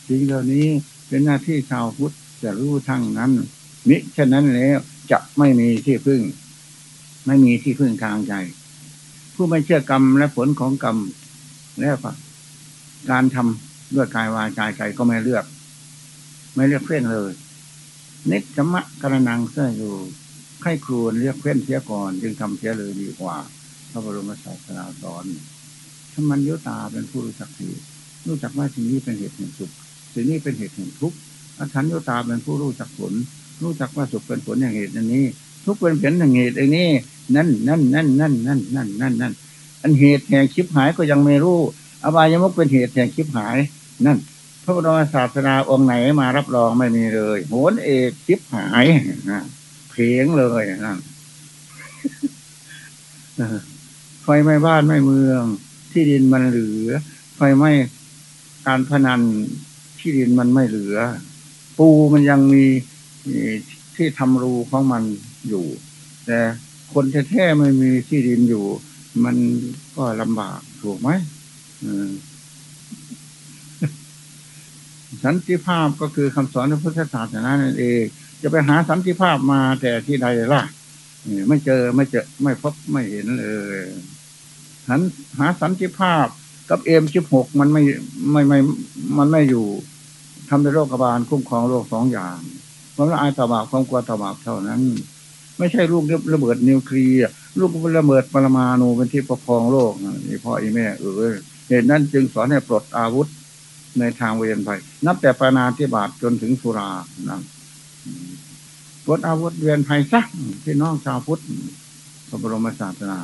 สิ่งเหล่านี้เป็นหน้าที่ชาวพุทธจะรู้ทั้งนั้นมิฉะนั้นแล้วจะไม่มีที่พึ่ง ไม่มีที่พึ่งทางใจ ผู้ไม่เชื่อกรรมและผลของกรรมแล้วก็การทำด้วยกายวาจาใจก็ไม่เลือก ไม่เลือกเพื่อนเลยนิจมะกระนังเสื้ออยู่ไข้ครวนเรียกเพื่อนเสียก่อน จึงทำเสียเลยดีกว่า พระบรมศาสนาสอน ถ้ามันยุตาเป็นผู้รู้จักเหตุรู้จักว่าสิ่งนี้เป็นเหตุแห่งสุข สิ่งนี้เป็นเหตุแห่งทุกข์อัฉันยุตาเป็นผู้รู้จักผล รู้จักว่าสุขเป็นผลแห่งเหตุอันนี้ ทุกข์เป็นผลแห่งเหตุอันนี้ นั่นนั่นนั่นนั่นนั่นนั่นนั่นนั่นอันเหตุแห่งคลิปหายก็ยังไม่รู้อบายมุกเป็นเหตุแห่งคลิปหาย นั่น พระบรมศาสนาองค์ไหนมารับรองไม่มีเลยโหนเอกคลิปหายเพียงเลยนั่นไฟไม้บ้านไม่เมือง ที่ดินมันเหลือ ไฟไหม้การพนันที่ดินมันไม่เหลือ ปูมันยังมีที่ทำรูของมันอยู่ แต่คนแท้ๆไม่มีที่ดินอยู่ มันก็ลำบากถูกไหมสันติภาพก็คือคำสอนของพุทธศาสนานั่นเอง จะไปหาสันติภาพมาแต่ที่ใดล่ะไม่เจอไม่เจอไม่พบไม่เห็นเลย หันหาสันติภาพกับเอ็มสิบหกมันไม่ไม่ไม่มันไม่อยู่ทำในโรคบาลคุ้มครองโรคสองอย่างความละอายต่อบาปความกลัวต่อบาปเท่านั้น ไม่ใช่ลูกระเบิดนิวเคลียร์ลูกระเบิดปรมาณูเป็นที่ปกคองโลกนี่พ่ออีแม่เออเหตุนั้นจึงสอนให้ปลดอาวุธในทางเวียนไปนับแต่ปานาธิบาตจนถึงสุรานะปลดอาวุธเวียนภัยซักพี่น้องชาวพุทธพระบรมศาสนา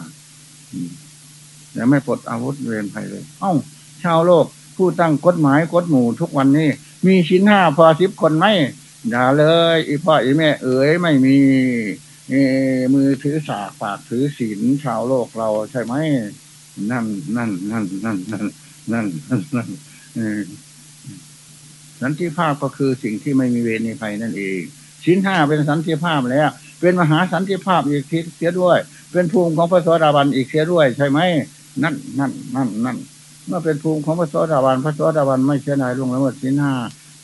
แต่ไม่ปลดอาวุธเวียนภัยเลย เอ้า ชาวโลกผู้ตั้งกฎหมายกฎหมู่ทุกวันนี้ มีชิ้นห้าพอสิบคนไหมอย่าเลย อีพ่ออีแม่ เอ๋ยไม่มีมือถือสากปากถือศีลชาวโลกเราใช่ไหมนั่นนั่นนั่นนั่นนั่นนั่นนั่นสันติภาพก็คือสิ่งที่ไม่มีเวรในภัยนั่นเองสินห้าเป็นสันติภาพแล้ว เป็นมหาสันติภาพอีกทีเสียด้วย เป็นภูมิของพระสวสดาบันอีกเสียด้วยใช่ไหม นั่นนั่นนั่นนั่นเมื่อเป็นภูมิของพระสวัสดาบันพระสวัสดาบันไม่เสียดายลงแล้วสินห้า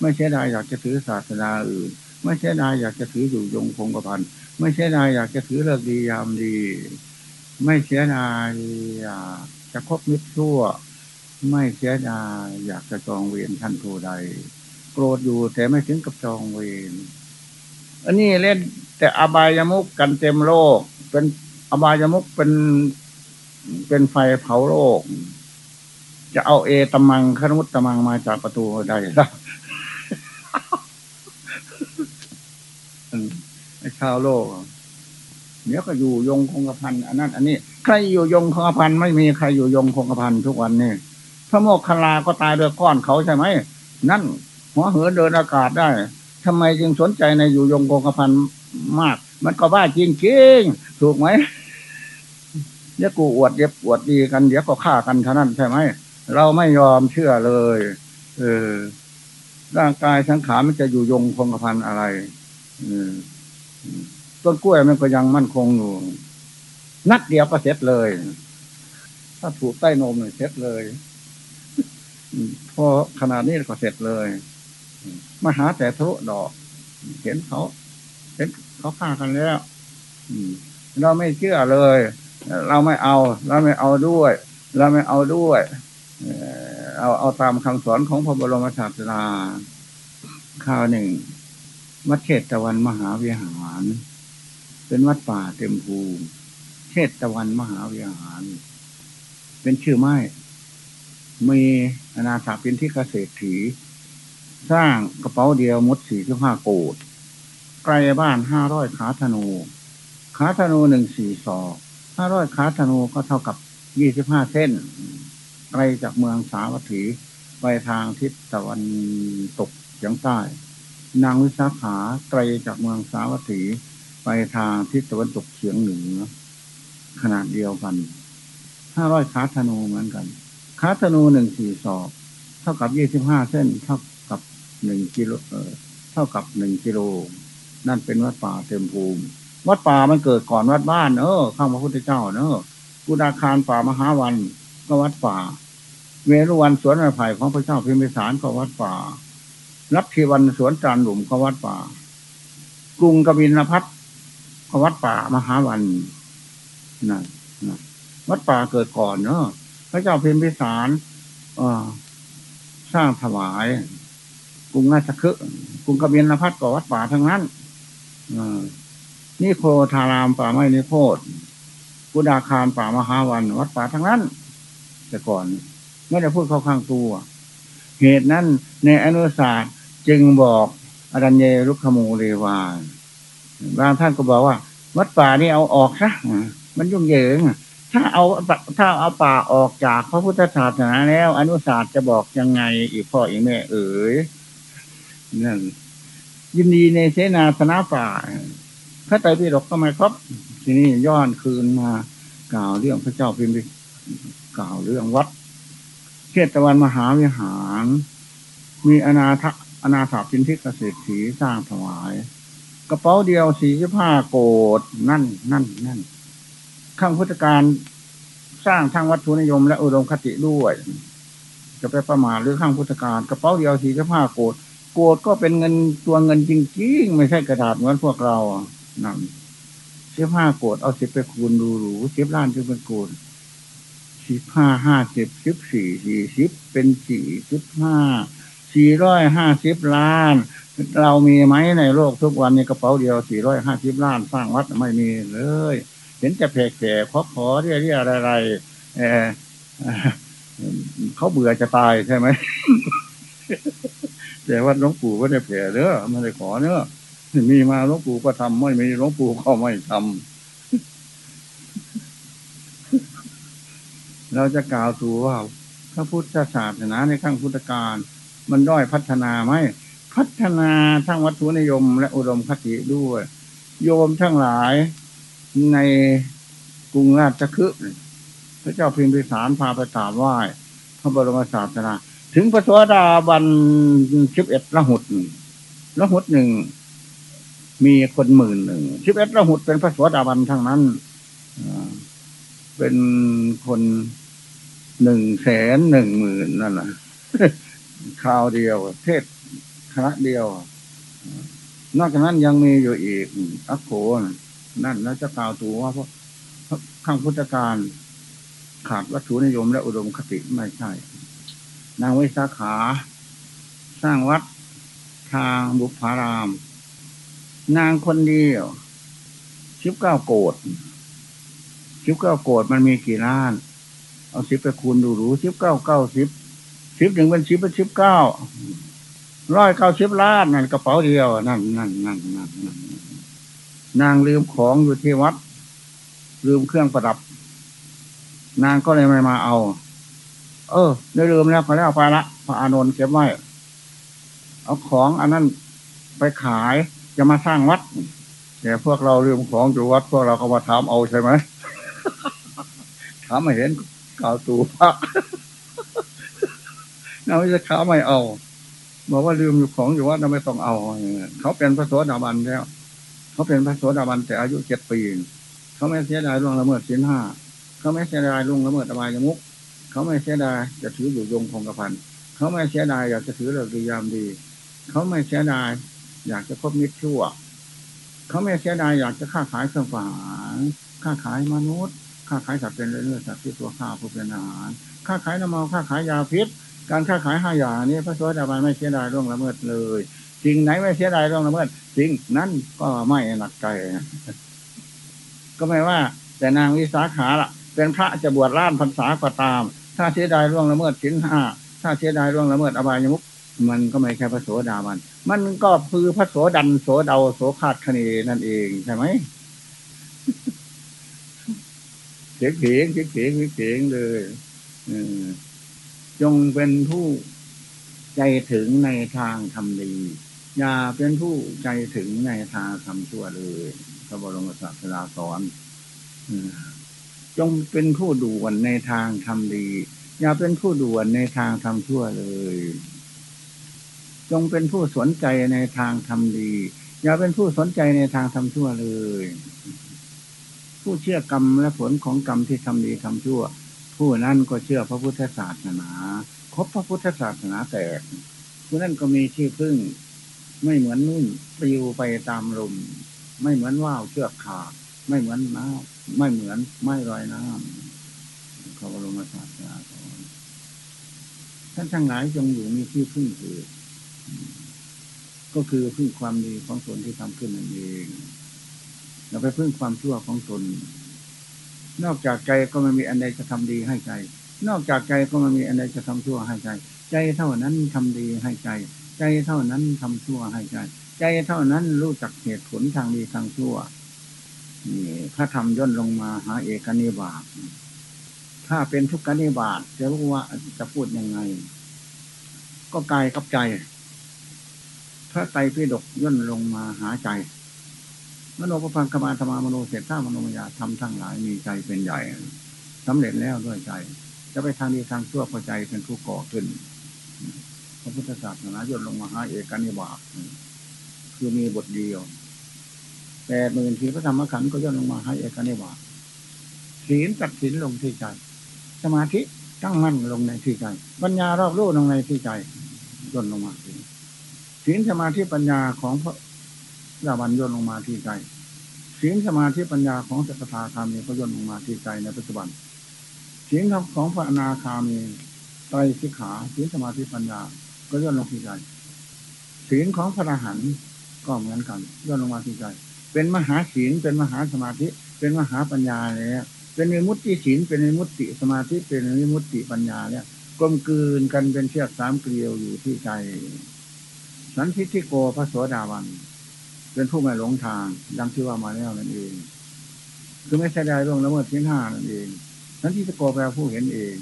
ไม่เสียดายอยากจะถือศาสนาอื่น ไม่เสียดายอยากจะถืออยู่ยงคงกระพันไม่เสียดายอยากจะถือเลิกดียามดี ไม่เสียดายอยากจะคบมิตรชั่ว ไม่เสียดายอยากจะจองเวรท่านผู้ใด โกรธอยู่แต่ไม่ถึงกับจองเวรอันนี้เล่นแต่อบายมุกกันเต็มโลก เป็นอบายมุกเป็น เป็นไฟเผาโลก จะเอาเอตมังขนุตตมังมาจากประตูใดล่ะชาวโลกเดี๋ยวก็อยู่ยงคงกระพันอันนั้น อันนี้ ใครอยู่ยงคงกระพันไม่มีใครอยู่ยงคงกระพันทุกวันนี่พระโมกขลาก็ตายด้วยก้อนเขาใช่ไหม นั่น หัวเหือเดินอากาศได้ทำไมจึงสนใจในอยู่ยงคงกระพันมาก มันก็บ้าจริงจริงถูกไหม เดี๋ยวกูอวดเดี๋ยวอวดดีกันเดี๋ยวก็ฆ่ากันเท่านั้นใช่ไหมเราไม่ยอมเชื่อเลย เออ ร่างกายสังขารมันจะอยู่ยงคงกระพันอะไรต้นกล้วยมันก็ยังมั่นคงอยู่นัดเดียวก็เสร็จเลย ถ้าถูกใต้นมเนี่ยเสร็จเลยพอขนาดนี้ก็เสร็จเลยมาหาแต่ทุดอก เห็นเขา เห็นเขาฆ่ากันแล้วเราไม่เชื่อเลย เราไม่เอา เราไม่เอาด้วย เราไม่เอาด้วยเอาเอาตามคำสอนของพระบรมศาสดาข้าวหนึ่งวัดเชตตะวันมหาวิหาร เป็นวัดป่าเต็มภูมิเชตตะวันมหาวิหาร เป็นชื่อไม้มีอนาถาเป็นที่เกษตรถีสร้างกระเป๋าเดียวมดสี่สิบห้าโกดไกลบ้านห้าร้อยขาธนูขาธนูหนึ่งสี่สอ ห้าร้อยขาธนูก็เท่ากับยี่สิบห้าเส้นไกลจากเมืองสาวัตถีไปทางทิศตะวันตกเฉียงใต้ นางวิสาขาไกลจากเมืองสาวัตถีไปทางทิศตะวันตกเฉียงเหนือ ขนาดเดียวกันห้าร้อยขาธนูเหมือนกันขาธนูหนึ่งสี่ศอก เท่ากับยี่สิบห้าเส้นเท่ากับหนึ่งกิโลเออเท่ากับหนึ่งกิโล นั่นเป็นวัดป่าเต็มภูมิ วัดป่ามันเกิดก่อนวัดบ้านเออข้าพระพุทธเจ้าเนอะกุดาคารป่ามหาวันก็วัดป่า เวรุวันสวนไม้ไผ่ของพระเจ้าพิมพิสารก็วัดป่ารับทีวันสวนจานหลุมก็วัดป่า กรุงกบินพัทก็วัดป่ามหาวันนั่นวัดป่าเกิดก่อนเนอะพระเจ้าพิมพิสารสร้างถวาย กรุงราชคฤห์กรุงกบินพัทก็วัดป่าทั้งนั้น นี่โคธารามป่าไม้นิโพธกุดาคารป่ามหาวัน วัดป่าทั้งนั้น แต่ก่อนไม่ได้พูดเข้าข้างตัว เหตุนั้นในอนุศาสตร์จึงบอกอรัญเยรุขโมเรวาบางท่านก็บอกว่า วัดป่านี่เอาออกซะมันยุ่งเหยิงถ้าเอาถ้าเอาป่าออกจากพระพุทธศาสนาแล้ว อนุศาสตร์จะบอกยังไงอีกพ่ออีกแม่เอ๋ยนั่นยินดีในเสนาสนะป่า พระไตรปิฎกก็ไม่ครบทีนี้ย้อนคืนมากล่าวเรื่องพระเจ้าพิมพ์กล่าวเรื่องวัดเทตะวันมหาวิหาร มีอนาถอนาถาพินทิกเกษตรถีสร้างถวาย กระเป๋าเดียวสี่สิบห้าโกดนั่นนั่นนั่นข้างพุทธการสร้างทั้งวัตถุนิยมและอุดมคติด้วยจะไปประมาทหรือข้างพุทธการกระเป๋าเดียวสี่สิบห้าโกดโกดก็เป็นเงินตัวเงินจริงๆ ไม่ใช่กระดาษเหมือนพวกเรา นั่นสิบห้าโกดเอาสิบไปคูณดูหรูสิบล้านจึงเป็นโกดสิบห้าห้าสิบสิบสี่สี่สิบเป็นสี่สิบห้าสี่ร้อยห้าสิบล้าน เรามีไหมในโลกทุกวันนี้กระเป๋าเดียวสี่ร้อยห้าสิบล้านสร้างวัดไม่มีเลย เห็นแต่แผลแผลขอขอเรียเรียอะไรอะไรเออเขาเบื่อจะตายใช่ไหมแต่ว่าหลวงปู่ก็ได้แผลเนอะไม่ได้ขอเนอะ มีมาหลวงปู่ก็ทำไม่มีหลวงปู่ก็ไม่ทำเราจะกล่าวตูว่าพระพุทธศาสนาในขั้งพุทธกาลมันด้อยพัฒนาไหมพัฒนาทั้งวัตถุนิยม และอุดมคติด้วย โยมทั้งหลายในกรุงราชคฤห์พระเจ้าพิมพิสารพาไปกราบไหว้พระบรมศาสนาถึงพระสวสดาบันสิบเอ็ดละหุดละหุดหนึ่ง มีคนหมื่นหนึ่งสิบเอ็ดละหุดเป็นพระสวสดาบันทั้งนั้นเป็นคนหนึ่งแสนหนึ่งหมื่นนั่นแหละคราวเดียว เทศคณะเดียว นอกจากนั้นยังมีอยู่อีกอัคโขนั่นแล้วจะกล่าวตัวว่าเพราะข้างพุทธการขาดวัตถุนิยมและอุดมคติไม่ใช่ นางวิสาขา สร้างวัดทางบุพาราม นางคนเดียวชิบเก้าโกดชิบเก้าโกดมันมีกี่ล้าน เอาสิบไปคูณดูรู้ชิบเก้าเก้าสิบสิบหนึ่งเป็นสิบเป็นสิบเก้าร้อยเก้าสิบล้านนั่นกระเป๋าเดียวนั่นนั่นนั่นนั่นนันนางลืมของอยู่ที่วัด ลืมเครื่องประดับ นางก็เลยไม่มาเอา เออได้ลืมแล้วก็แล้วไปละพระอานนท์เก็บไว้เอาของอันนั้นไปขาย จะมาสร้างวัดแต่พวกเราลืมของอยู่วัด พวกเราก็มาถามเอาใช่ไหมถามไม่เห็นกล่าวตูพระนาวิจะขาไม่เอา บอกว่าลืมอยู่ของอยู่วัดเราไม่ต้องเอา เขาเป็นพระโสดาบันแล้ว เขาเป็นพระโสดาบันแต่อายุเจ็ดปี เขาไม่เสียดายล่วงละเมิดศีลห้า เขาไม่เสียดายล่วงละเมิดอบายมุก เขาไม่เสียดายจะถืออยู่ยงคงกระพัน เขาไม่เสียดายอยากจะถือเรื่องดียามดี เขาไม่เสียดาย อยากจะคบมิตรชั่ว เขาไม่เสียดายอยากจะค้าขายเครื่องฝารค้าขายมนุษย์ ค้าขายสัตว์เป็นเรื่อยๆสัตว์ที่ตัวข้าผู้เป็นอาหารค้าขายน้ำมันค้าขายยาพิษ การค้าขายห้าอย่างนี้พระสวัสดิบาลไม่เสียดายร่วงละเมิดเลยสิ่งไหนไม่เสียดายร่วงละเมิดสิ่งนั้นก็ไม่หนักใจก็ไม่ว่า แต่นางวิสาขาละเป็นพระจะบวชล้านพรรษาก็ตาม ถ้าเสียดายร่วงละเมิดสินห้าถ้าเสียดายร่วงละเมิดอบายมุก มันก็ไม่ใช่พระโสดาบัน มันก็คือพระโสดันโสดาโสคาดคณีนั่นเองใช่ไหมเสียงเสียงเสียงเสียงเสียงเลยจงเป็นผู้ใจถึงในทางทำดี อย่าเป็นผู้ใจถึงในทางทำชั่วเลยพระบรมศาสดาสอนจงเป็นผู้ด่วนในทางทำดี อย่าเป็นผู้ด่วนในทางทำชั่วเลย จงเป็นผู้สนใจในทางทำดี อย่าเป็นผู้สนใจในทางทำชั่วเลย ผู้เชื่อกรรมและผลของกรรมที่ทำดีทำชั่ว ผู้นั้นก็เชื่อพระพุทธศาสนาคบพระพุทธศาสนาแตกผู้นั้นก็มีที่พึ่ง ไม่เหมือนนุ่นปลิวไปตามลมไม่เหมือนว่าวเชือกขาดไม่เหมือนน้ำไม่เหมือนไม่ลอยน้ำขาบรมศาสดาท่านทั้งหลายจงอยู่มีที่พึ่งเถิด ก็คือพึ่งความดีของตนที่ทำขึ้นนั่นเองเราไปพึ่งความชั่วของตน นอกจากใจก็ไม่มีอันใดจะทำดีให้ใจ นอกจากใจก็ไม่มีอันใดจะทำชั่วให้ใจ ใจเท่านั้นทำดีให้ใจ ใจเท่านั้นทำชั่วให้ใจ ใจเท่านั้นรู้จักเหตุผลทางดีทางชั่วนี่พระธรรมย่นลงมาหาเอกนิบาตถ้าเป็นทุกขนิบาตจะรู้ว่าจะพูดยังไง ก็กายกับใจ พระไตรปิฎกย่นลงมาหาใจ มโนปพังกมาธรรมามโนเสร็จท่ามโนมยาทำทั้งหลายมีใจเป็นใหญ่สำเร็จแล้วด้วยใจ จะไปทางดีทางชั่วพอใจเป็นผู้ก่อขึ้น พระพุทธศาสนาย่นลงมาหาเอกนิบาตคือมีบทเดียวแปดหมื่นทีพระธรรมขันธ์ก็ย่นลงมาให้เอกนิวาตศีลตัดสินลงที่ใจ สมาธิตั้งมั่นลงในที่ใจ ปัญญารอบรู้ลงในที่ใจย่นลงมา ศีลสมาธิปัญญาของพระยาวันย่นลงมาที่ใจศีลสมาธิปัญญาของสัตตาคามีก็ย่นลงมาที่ใจในปัจจุบันศีลของพระอนาคามีไตรสิกขาศีลสมาธิปัญญา ก็ย่นลงที่ใจศีลของพระอรหันต์ก็เหมือนกันย่นลงมาที่ใจเป็นมหาศีลเป็นมหาสมาธิ เป็นมหาปัญญาแล้วเป็นในมุติศีลเป็นในมุติสมาธิเป็นในมุติปัญญาเนี่ยกลมกลืนกันเป็นเชือกสามเกลียวอยู่ที่ใจ สันทิทิโกพระโสดาวันเป็นผู้ไม่หลงทาง ดังที่ว่ามาแล้วนั่นเอง คือไม่ใช่ได้ร่วงละเมิดทิ้งห้านั่นเองสันทิทิโกแปลผู้เห็นเอง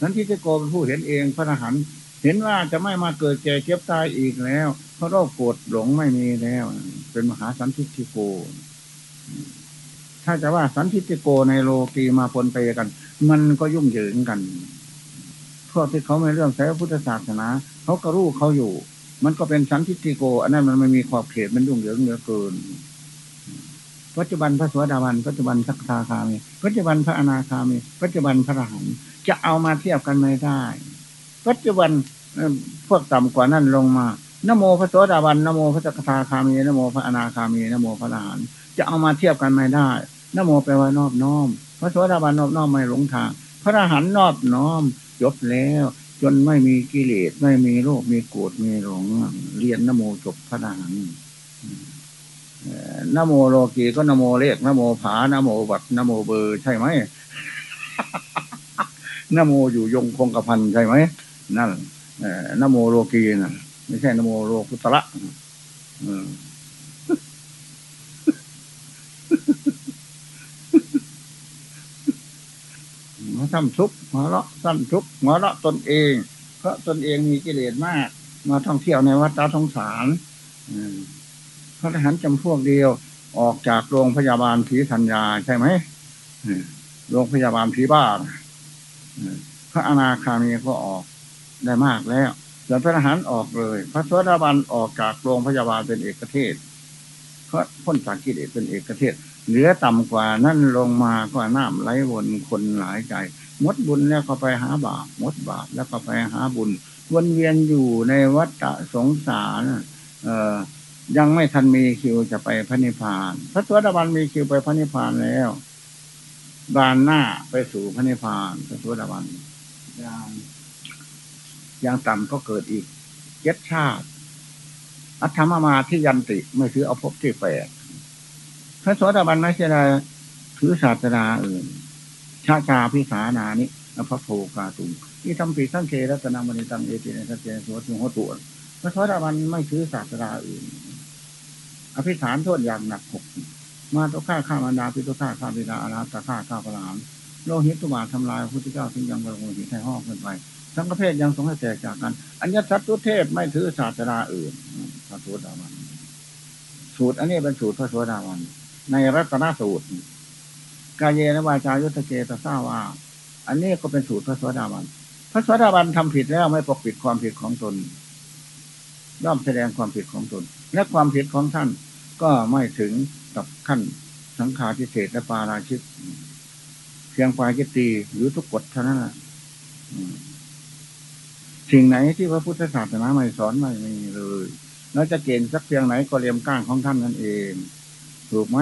สันทิทิโกเป็นผู้เห็นเอง พระอรหันต์เห็นว่าจะไม่มาเกิดแก่เก็บตายอีกแล้ว เพราะโรคปวดหลงไม่มีแล้ว เป็นมหาสันทิทิโก ถ้าจะว่าสันทิติโกในโลกีมาปนไปกัน มันก็ยุ่งเหยิงกันพวกที่เขาไม่เรื่องใช้พุทธศาสนา เขาก็รู้เขาอยู่ มันก็เป็นสันทิติโก อันนั้นมันไม่มีขอบเขตมันยุ่งเหยิงเหลือเกิน ปัจจุบันพระสวัสดาวัน ปัจจุบันสักทาคามีปัจจุบันพระอนาคามี ปัจจุบันพระอรหันต์จะเอามาเทียบกันไม่ได้ ปัจจุบันพวกต่ำกว่านั้นลงมานโมพระสวัสดาวันนโมพระสักทาคามีนโมพระอนาคามีนโมพระอรหันต์จะเอามาเทียบกันไม่ได้นโมแปลว่านอบน้อม พระสวัสดาวันนอบน้อมไม่หลงทาง พระอรหันต์นอบน้อมจบแล้ว จนไม่มีกิเลสไม่มีโลภมีโกรธมีหลงเรียนนโมจบพระอรหันต์นโมโลกีก็นโมเลขนโมผานโมบัตนโมเบอร์ใช่ไหมนโมอยู่ยงคงกระพันใช่ไหมนั่นนโมโลกีนะไม่ใช่นโมโลกุตระ มาทำทุกข์มาเลาะสั้นทุกข์มาเลาะตนเอง เพราะตนเองมีกิเลสมาก มาท่องเที่ยวในวัดตาทงสารพระทหารจำพวกเดียว ออกจากโรงพยาบาลผีสัญญาใช่ไหมโรงพยาบาลผีบ้าพระอนาคามีก็ออกได้มากแล้วส่วพระทหารออกเลย พระสวัสดิบาลออกจากโรงพยาบาลเป็นเอกเทศเพราะพ้นจากกิเลสเป็นเอกเทศ เหลือต่ำกว่านั่นลงมาก็น้ำไหลวนคนหลายใจ มดบุญแล้วก็ไปหาบาปมดบาปแล้วก็ไปหาบุญ วนเวียนอยู่ในวัฏสงสารเอ่อยังไม่ทันมีคิวจะไปพระนิพพาน พระสวัสดิบาลมีคิวไปพระนิพพานแล้วบานหน้าไปสู่พระนิพพานพระสวัสดิบาลยังยังต่ำก็เกิดอีกเจ็ดชาติ อัตถมมาที่ยันติไม่ถือเอาพบที่แปดพระโสดาบันไม่ใช่ไดถือศาสนาอื่น ชาชาพิสานานิอภโภกาตุงที่ทำปีสั้งเครัตนามณีตังเอติเนสัจเจสวตุหัวตัวพระโสดาบันไม่ถือศาสนาอื่น อภิสารโทษอย่างหนักหกมาตุฆ่าข้ามันดาพิตุฆ่าข้าบิดาอาราตฆ่าข้าพระหลานโลหิตตุบาทำลายพระพุทธเจ้าทิ้งยังบรมหิตให้ห้องขึ้นไปทั้งประเภทยังสงให้แตกจากกันอัญญสัตตุเทพไม่ถือศาสนาอื่นพระโสดาบัน สูตรอันนี้เป็นสูตรพระโสดาบัน ในรัตนสูตร กายเยนวาจายุทธเกตสาว่า อันนี้ก็เป็นสูตรพระสวัสดาบัน พระสวัสดาบันทำผิดแล้วไม่ปกปิดความผิดของตน ย่อมแสดงความผิดของตน และความผิดของท่านก็ไม่ถึงกับขั้นสังขารทิเศษและปาราชิตเพียงปายกิตีหรือทุกกฎเท่านั้นสิ่งไหนที่พระพุทธศาสนาไม่สอนไม่มีเลยแล้วจะเก่งสักเพียงไหนก็เรียมก้างของท่านนั่นเอง ถูกไหม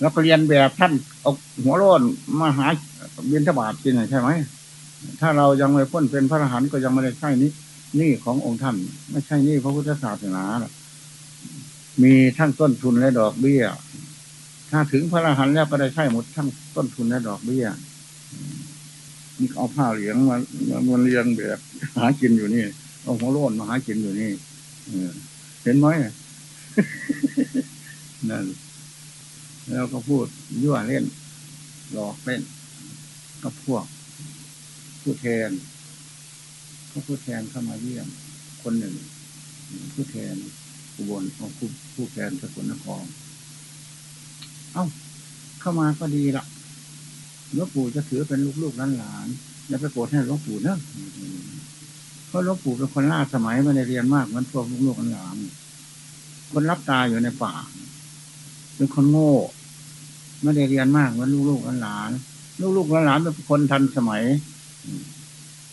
แล้วก็เรียนแบบท่านเอาหัวโล้นมาหาบินทบาทกินใช่ไหมถ้าเรายังไม่พ้นเป็นพระอรหันต์ก็ยังไม่ได้ใช่นี้นี่ขององค์ท่าน ไม่ใช่นี่พระพุทธศาสนา มีทั้งต้นทุนและดอกเบี้ย ถ้าถึงพระอรหันต์แล้วก็ได้ใช่หมดทั้งต้นทุนและดอกเบี้ยนี่เอาผ้าเหลืองมามันเรียงแบบหากินอยู่นี่ เอาหัวโล้นมาหากินอยู่นี่เห็นไหมนั่น แล้วก็พูดยั่วเล่น หลอกเล่นกับพวก ผู้แทนก็ผู้แทนเข้ามาเยี่ยม คนหนึ่ง ผู้แทนอุบลของผู้ผู้แทนสกลนครเอ้า เข้ามาก็ดีละหลวงปู่จะถือเป็นลูกๆหลานๆอย่าไปโกรธให้หลวงปู่เนอะเพราะหลวงปู่เป็นคนล่าสมัยไม่ได้เรียนมากมือนพวกลูกๆหลานคนรับตาอยู่ในป่า เป็นคนโง่ ไม่ได้เรียนมากเหมือนลูกๆหลาน ลูกๆหลานเป็นคนทันสมัย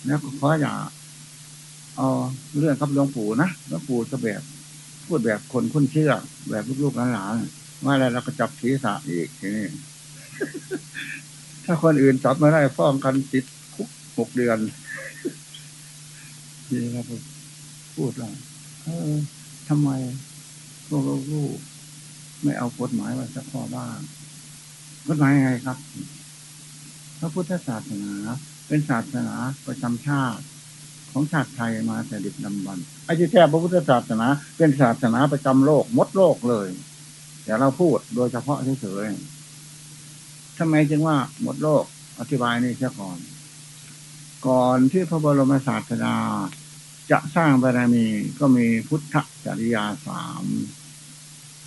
แล้วก็ขออย่าเอาเรื่องครับหลวงปู่นะหลวงปู่จะแบบ พูดแบบคนคุ้นเชื่อ แบบลูกๆหลานๆว่าอะไรเราก็จับศีรษะอีกทีนี้ถ้าคนอื่นจับไม่ได้ฟ้องกันติดคุกหกเดือนนี่ครับพูดว่าเออทำไมพวกลูก ไม่เอากฎหมายมาสักข้อบ้างกฎหมายยังไงครับ พระพุทธศาสนา เป็นศาสนาประจำชาติ ของชาติไทยมาแต่ดิบดำบรรไอ้ที่แท้พระพุทธศาสนา เป็นศาสนาประจำโลกมดโลกเลยแต่เราพูดโดยเฉพาะเฉยๆทำไมจึงว่าหมดโลกอธิบายนี่เสียก่อน ก่อนที่พระบรมศาสดาจะสร้างบารมีก็มีพุทธจริยาสาม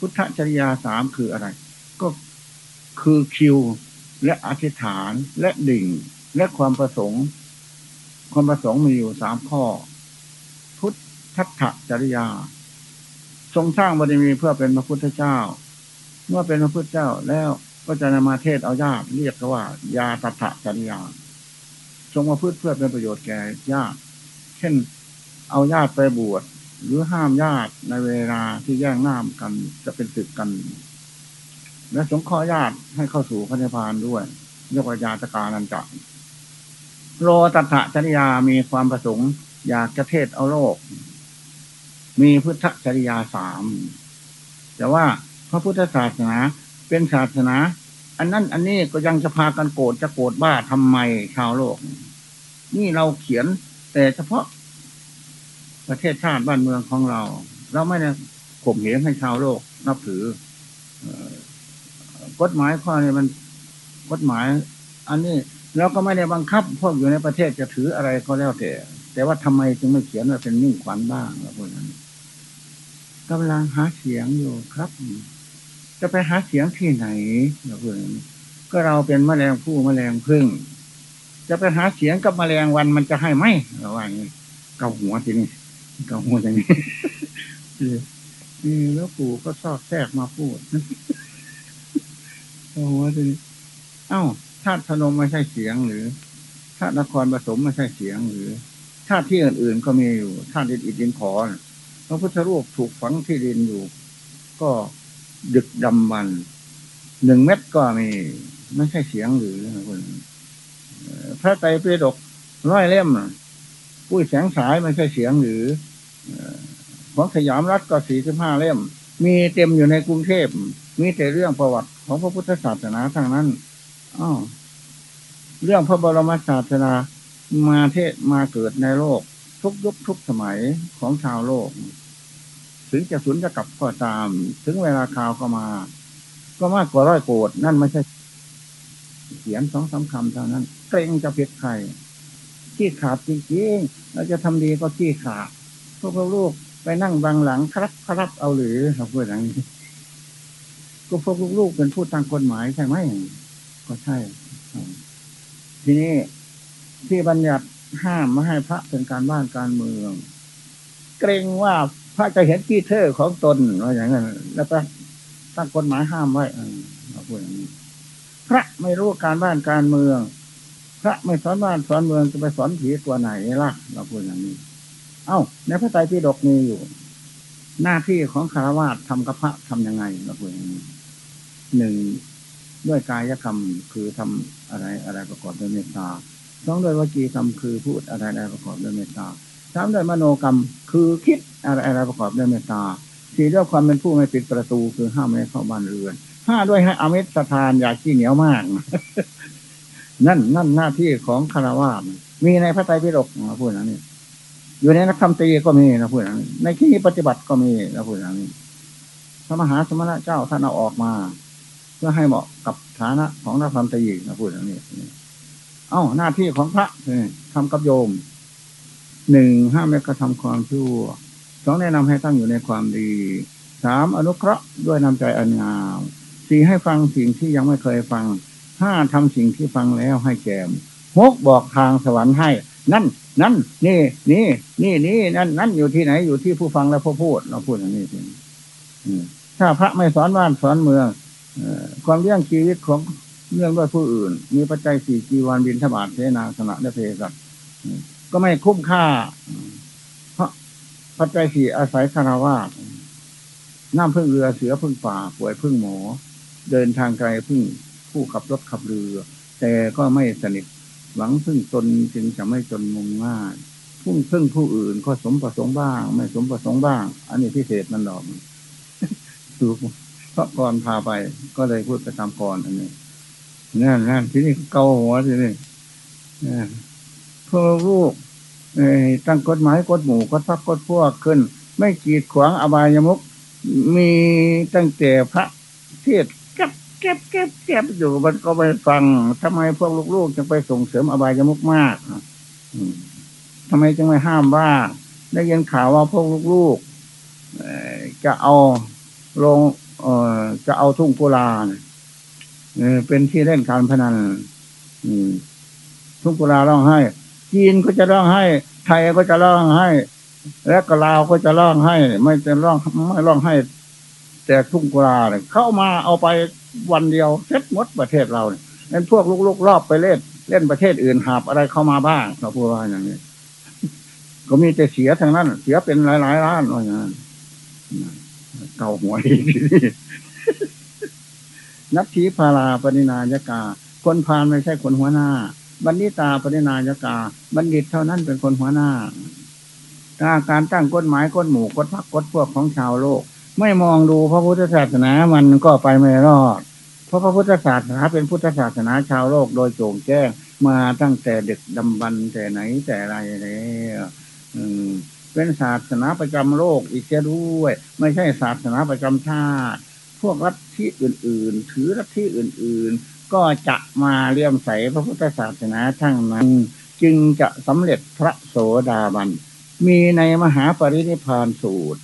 พุทธจริยาสามคืออะไร ก็คือคิวและอธิษฐานและดิ่ง และความประสงค์ ความประสงค์มีอยู่สามข้อ พุทธจริยา ทรงสร้างบารมีเพื่อเป็นพระพุทธเจ้า เมื่อเป็นพระพุทธเจ้าแล้วก็จะนำมาเทศเอาญาติเรียกว่า ยาตถจริยาทรงมาพูดเพื่อเป็นประโยชน์แก่ญาติ เช่น เอาญาติไปบวช หรือห้ามญาติในเวลาที่แย่งน้ำกันจะเป็นศึกกัน และสงเคราะห์ญาติให้เข้าสู่พระนิพพานด้วยเรียกว่ายาตกานันจะโลตัถะจริยามีความประสงค์ อยากจะเทศเอาโลก มีพุทธจริยาสามแต่ว่าพระพุทธศาสนาเป็นศาสนา อันนั้นอันนี้ก็ยังจะพากันโกรธจะโกรธบ้าทำไมชาวโลก นี่เราเขียนแต่เฉพาะ ประเทศชาติบ้านเมืองของเรา เราไม่ได้ข่มเหงให้ชาวโลกนับถือกฎหมายข้อนี้มันกฎหมาย อันนี้เราก็ไม่ได้บังคับ พวกอยู่ในประเทศจะถืออะไรก็แล้วแต่ แต่ว่าทำไมจึงไม่เขียนว่าเป็นนิ่งขวัญบ้างแล้วพวกนั้นกำลังหาเสียงอยู่ครับ จะไปหาเสียงที่ไหนแล้วพวกนั้นก็เราเป็นแมลงผู้แมลงพึ่ง จะไปหาเสียงกับแมลงวันมันจะให้ไหมเราว่าอย่างนี้เกาหัวทีนี้ ก็พูดอย่างนี้นี่แล้วปู่ก็ชอบแทรกมาพูดโอ้โหทีนี้เอ้าธาตุพนมไม่ใช่เสียงหรือธาตุนครผสมไม่ใช่เสียงหรือธาตุที่อื่นๆก็มีอยู่ธาตุดินอิฐดินขอพระพุทธรูปถูกฝังที่ดินอยู่ ก็ดึกดำบรรหนึ่งเม็ดก็มี ไม่ใช่เสียงหรือคนพระไตรปิฎกร้อยเล่มปุ้ยแสงสายไม่ใช่เสียงหรือ ของสยามรัฐก็สี่สิบห้าเล่ม มีเต็มอยู่ในกรุงเทพ มีแต่เรื่องประวัติของพระพุทธศาสนาทั้งนั้นอ๋อเรื่องพระบรมศาสนามาเทศมาเกิดในโลก ทุกยุคทุกสมัยของชาวโลก ถึงจะสุนจะกลับก็ตาม ถึงเวลาข่าวก็มา ก็มากกว่าร้อยโกดนั่นไม่ใช่ เขียนสองสาคำเท่านั้น เกรงจะเพียใครขี้ขาดจริงๆเราจะทำดีก็ขี้ขาด พวกลูกไปนั่งบังหลังครับครับเอาหรือเราพูดอย่างนี้ก็พวกลูกๆเป็นผู้ตั้งกฎหมายใช่ไหมก็ใช่ ทีนี้ที่บัญญัติห้ามไม่ให้พระเป็นการบ้านการเมือง เกรงว่าพระจะเห็นที่เธอของตนว่าอย่างนั้นแล้วก็ตั้งกฎหมายห้ามไว้เราพูดอย่างนี้พระไม่รู้การบ้านการเมือง พระไม่สอนบ้านสอนเมืองจะไปสอนผีตัวไหนล่ะ เราพูดอย่างนี้ เอ้า ในพระไตรปิฎกมีอยู่ หน้าที่ของคารวะทำกับพระทำยังไงเราพูดอย่างนี้หนึ่งด้วยกายกรรมคือทำอะไรอะไรประกอบด้วยเมตตาสองด้วยวจีกรรมคือพูดอะไรอะไรประกอบด้วยเมตตาสามด้วยมโนกรรมคือคิดอะไรอะไรประกอบด้วยเมตตาสี่ด้วยความเป็นผู้ไม่ปิดประตูคือห้ามไม่เข้าบ้านเรือนห้าด้วยให้อมิตรทานอยากขี้เหนียวมาก นั่นนั่นหน้าที่ของคารวะมีในพระไตรปิฎกนะพูดอย่างนี้ อยู่ในนักธรรมตรีก็มีนะพูดอย่างนี้ในที่ปฏิบัติก็มีนะพูดอย่างนี้พระมหาสมณะเจ้าท่านเอาออกมา เพื่อให้เหมาะกับฐานะของนักธรรมตรีนะพูดอย่างนี้ เอ้าหน้าที่ของพระทำกับโยมหนึ่งห้ามไม่กระทำความชั่วสองแนะนำให้ตั้งอยู่ในความดีสามอนุเคราะห์ด้วยนำใจอันงามสี่ให้ฟังสิ่งที่ยังไม่เคยฟังห้าทำสิ่งที่ฟังแล้วให้แกมหกบอกทางสวรรค์ให้ นั่น นั่นนี่นี่นี่นี่นั่นนั่นอยู่ที่ไหนอยู่ที่ผู้ฟังและผู้พูดเราพูดอย่างนี้ทีถ้าพระไม่สอนบ้านสอนเมืองความเลี้ยงชีวิตของเรื่องด้วยผู้อื่น มีปัจจัยสี่จีวันบินทบาทเสนาสนะและเพศัตก็ไม่คุ้มค่าเพราะปัจจัยสี่อาศัยคารวะน้ำพึ่งเรือเสือพึ่งป่าป่วยพึ่งหมอ เดินทางไกลพึ่งผู้ขับรถขับเรือ แต่ก็ไม่สนิท หวังพึ่งตนจึงจะไม่จนงมง่ายพึ่งพึ่งผู้อื่นก็สมประสงค์บ้าง ไม่สมประสงค์บ้าง อันนี้พิเศษมันดอกดูเพราะก่อนพาไป ก็เลยพูดไปตามก่อนอันนี้นั่นนั่นที่นี่เกาหัวที่นี่เพื่อลูกตั้งกฎหมายกฎหมู่กฎพักกฎพวกขึ้น ไม่กีดขวางอบายมุกมีตั้งแต่พระเทศ ก็บเก็บเก็บเก็บอยู่มันก็ไม่ฟังทำไมพวกลูกๆจึงไปส่งเสริมอบายมุกมากทำไมจึงไม่ห้ามว่า ได้ยินข่าวว่าพวกลูกๆจะเอาลงเอจะเอาทุ่งกุลาเป็นที่เล่นการพนันทุ่งกุลาร้องไห้ จีนก็จะร้องไห้ ไทยก็จะร้องไห้ และกลาวก็จะร้องไห้ ไม่จะร้องไม่ร้องไห้ แต่ทุ่งกุลาเนี่ยเข้ามาเอาไป วันเดียวเซ็ตหมดประเทศเราเนี่ยนั้นพวกลูกๆรอบไปเล่น เล่นประเทศอื่นหาบอะไรเข้ามาบ้างเราพูดว่าอย่างนี้ ก็มีแต่เสียทางนั้น เสียเป็นหลายๆล้านว่าอย่างนั้นเก่าหัวอีกนัทธิพาราปรินายกา คนพานไม่ใช่คนหัวหน้า บัณฑิตาปรินายกา บัณฑิตเท่านั้นเป็นคนหัวหน้าการตั้งกฎหมายกฎหมู่กฎพักกฎพวกของชาวโลก ไม่มองดูพระพุทธศาสนามันก็ไปไม่รอด เพราะพระพุทธศาสนาเป็นพุทธศาสนาชาวโลกโดยโจงแจ้งมาตั้งแต่เด็กดำบรรแต่ไหนแต่ไรแล้วเป็นศาสนาประจำโลกอีกแค่ด้วย ไม่ใช่ศาสนาประจำชาติ พวกรัฐที่อื่น ๆ ถือรัฐที่อื่น ๆ ก็จะมาเลื่อมใสพระพุทธศาสนาทั้งนั้น จึงจะสำเร็จพระโสดาบัน มีในมหาปรินิพานสูตร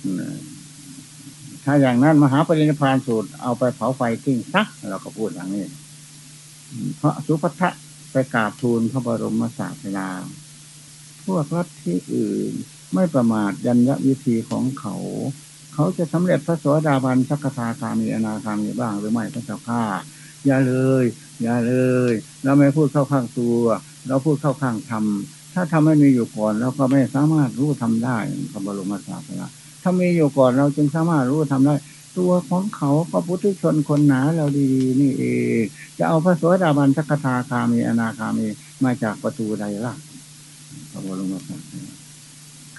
ถ้าอย่างนั้นมหาปรินิพานสูตรเอาไปเผาไฟทิ้งซักเราก็พูดอย่างนี้เพราะสุภัทะไปกราบทูลพระบรมศาสดาพวกรัฐที่อื่นไม่ประมาทยัญญวิธีของเขา เขาจะสำเร็จพระสวสดาบันสักคาคามีอนาคามีบ้างหรือไม่พระเจ้าข้าอย่าเลย อย่าเลย เราไม่พูดเข้าข้างตัว เราพูดเข้าข้างธรรมถ้าทำไม่มีอยู่ก่อนเราก็ไม่สามารถรู้ทำได้พระบรมศาสดา ถ้ามีอยู่ก่อนเราจึงสามารถรู้ทำได้ตัวของเขาก็พุทธชนคนหนาเราดีนี่เองจะเอาพระสวสดาบันสักคาคามีอนาคามีมาจากประตูใดล่ะพระบรมศาสดา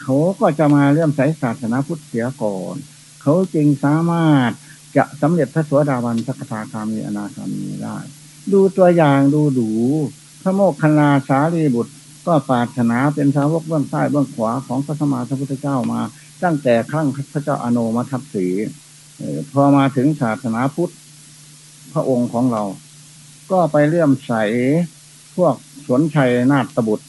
เขาก็จะมาเริ่มใส่ศาสนาพุทธเสียก่อน เขาจึงสามารถจะสำเร็จพระสวสดาวันสักทาคามีอนาคามีได้ ดูตัวอย่างดูดูพระโมกขลาสารีบุตร ก็ปรารถนาเป็นสาวกเบื้องซ้ายเบื้องขวาของพระสมมาสัมพุทธเจ้ามา ตั้งแต่ครั้งพระเจ้าอโนมาทัพสีพอมาถึงศาสนาพุทธ พระองค์ของเรา ก็ไปเลื่อมใสพวกสวนชัยนาฏบุตร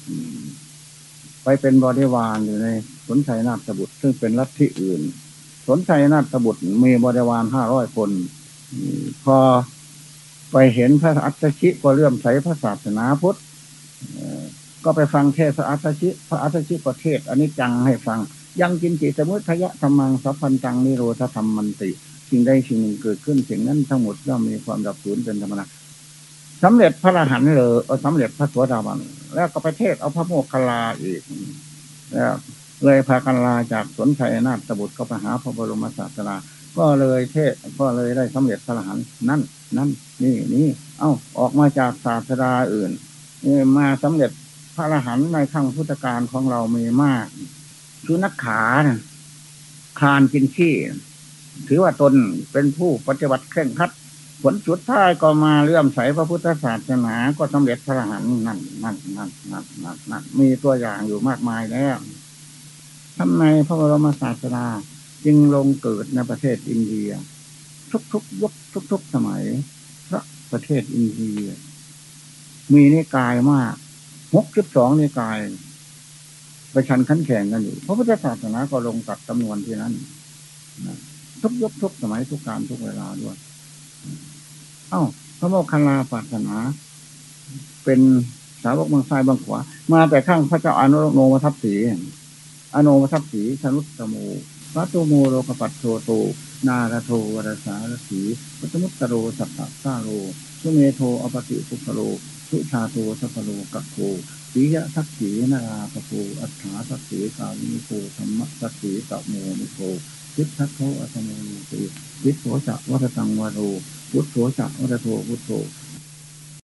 ไปเป็นบริวารอยู่ในสวนชัยนาฏบุตร ซึ่งเป็นรัฐที่อื่น สวนชัยนาฏบุตรมีบริวารห้าร้อยคน พอไปเห็นพระอัตชิก็เลื่อมใสพระศาสนาพุทธก็ไปฟังเทศพระอัตชิ พระอัตชิประเทศอันนี้จังให้ฟัง ยังกินจิตสมุทยะธรรมังสัพพันจังนิโรธธรรมมันติสิ่งใดสิ่งหนึ่งเกิดขึ้นสิ่งนั้นทั้งหมดย่อมมีความดับสูญเป็นธรรมดาสำเร็จพระอรหันต์เลยสำเร็จพระสวสดาบันแล้วก็ไปเทศเอาพระโมคคัลลาอีกแล้วเลยพากันลาจากสวนชัยนาฏบุตรก็ไปหาพระบรมศาสดาก็เลยเทศก็เลยได้สำเร็จพระอรหันต์นั่นนั่นนี่นี่เอ้าออกมาจากศาสดาอื่นมาสำเร็จพระอรหันต์ในขั้งพุทธการของเรามีมาก คือนักขาคานกินขี้ ถือว่าตนเป็นผู้ปฏิบัติเคร่งครัด ผลสุดท้ายก็มาเลื่อมใสพระพุทธศาสนาก็สำเร็จพระหันนั่นนั่นนั่นนั่นนั่นนั่นมีตัวอย่างอยู่มากมายแล้วทำไมพระบรมศาสดาจึงลงเกิดในประเทศอินเดีย ทุกๆยุคทุกๆสมัยพระประเทศอินเดีย มีนิกายมากหกสิบสองนิกาย ประชันขันแข่งกันอยู่พระพุทธศาสนาก็ลงตัดจำนวนที่นั้นทุกยุคทุกสมัยทุกการทุกเวลาด้วย เอ้า พระโมคคัลลาปรารถนา เป็นสาวกบางซ้ายบางขวา มาแต่ข้างพระเจ้าอนุโนมทัพสีอโนมทัพสีชนุตตโมพระตูโมโลกปัตโตโตนาราโทวรสารสีพัตมุตตโรสัตตาโรสุเมโทอปติสุขโรสุชาโตสัพโรกัคโก สียทักษีนาราปโูอัฏฐาทักษีกาลิโกธรรมทักษีตะโมนิโกจิตทักโทอัตโมนิโกจิตโสจักวัตตังวาโรพุทโสจักวัตโทพุทโธ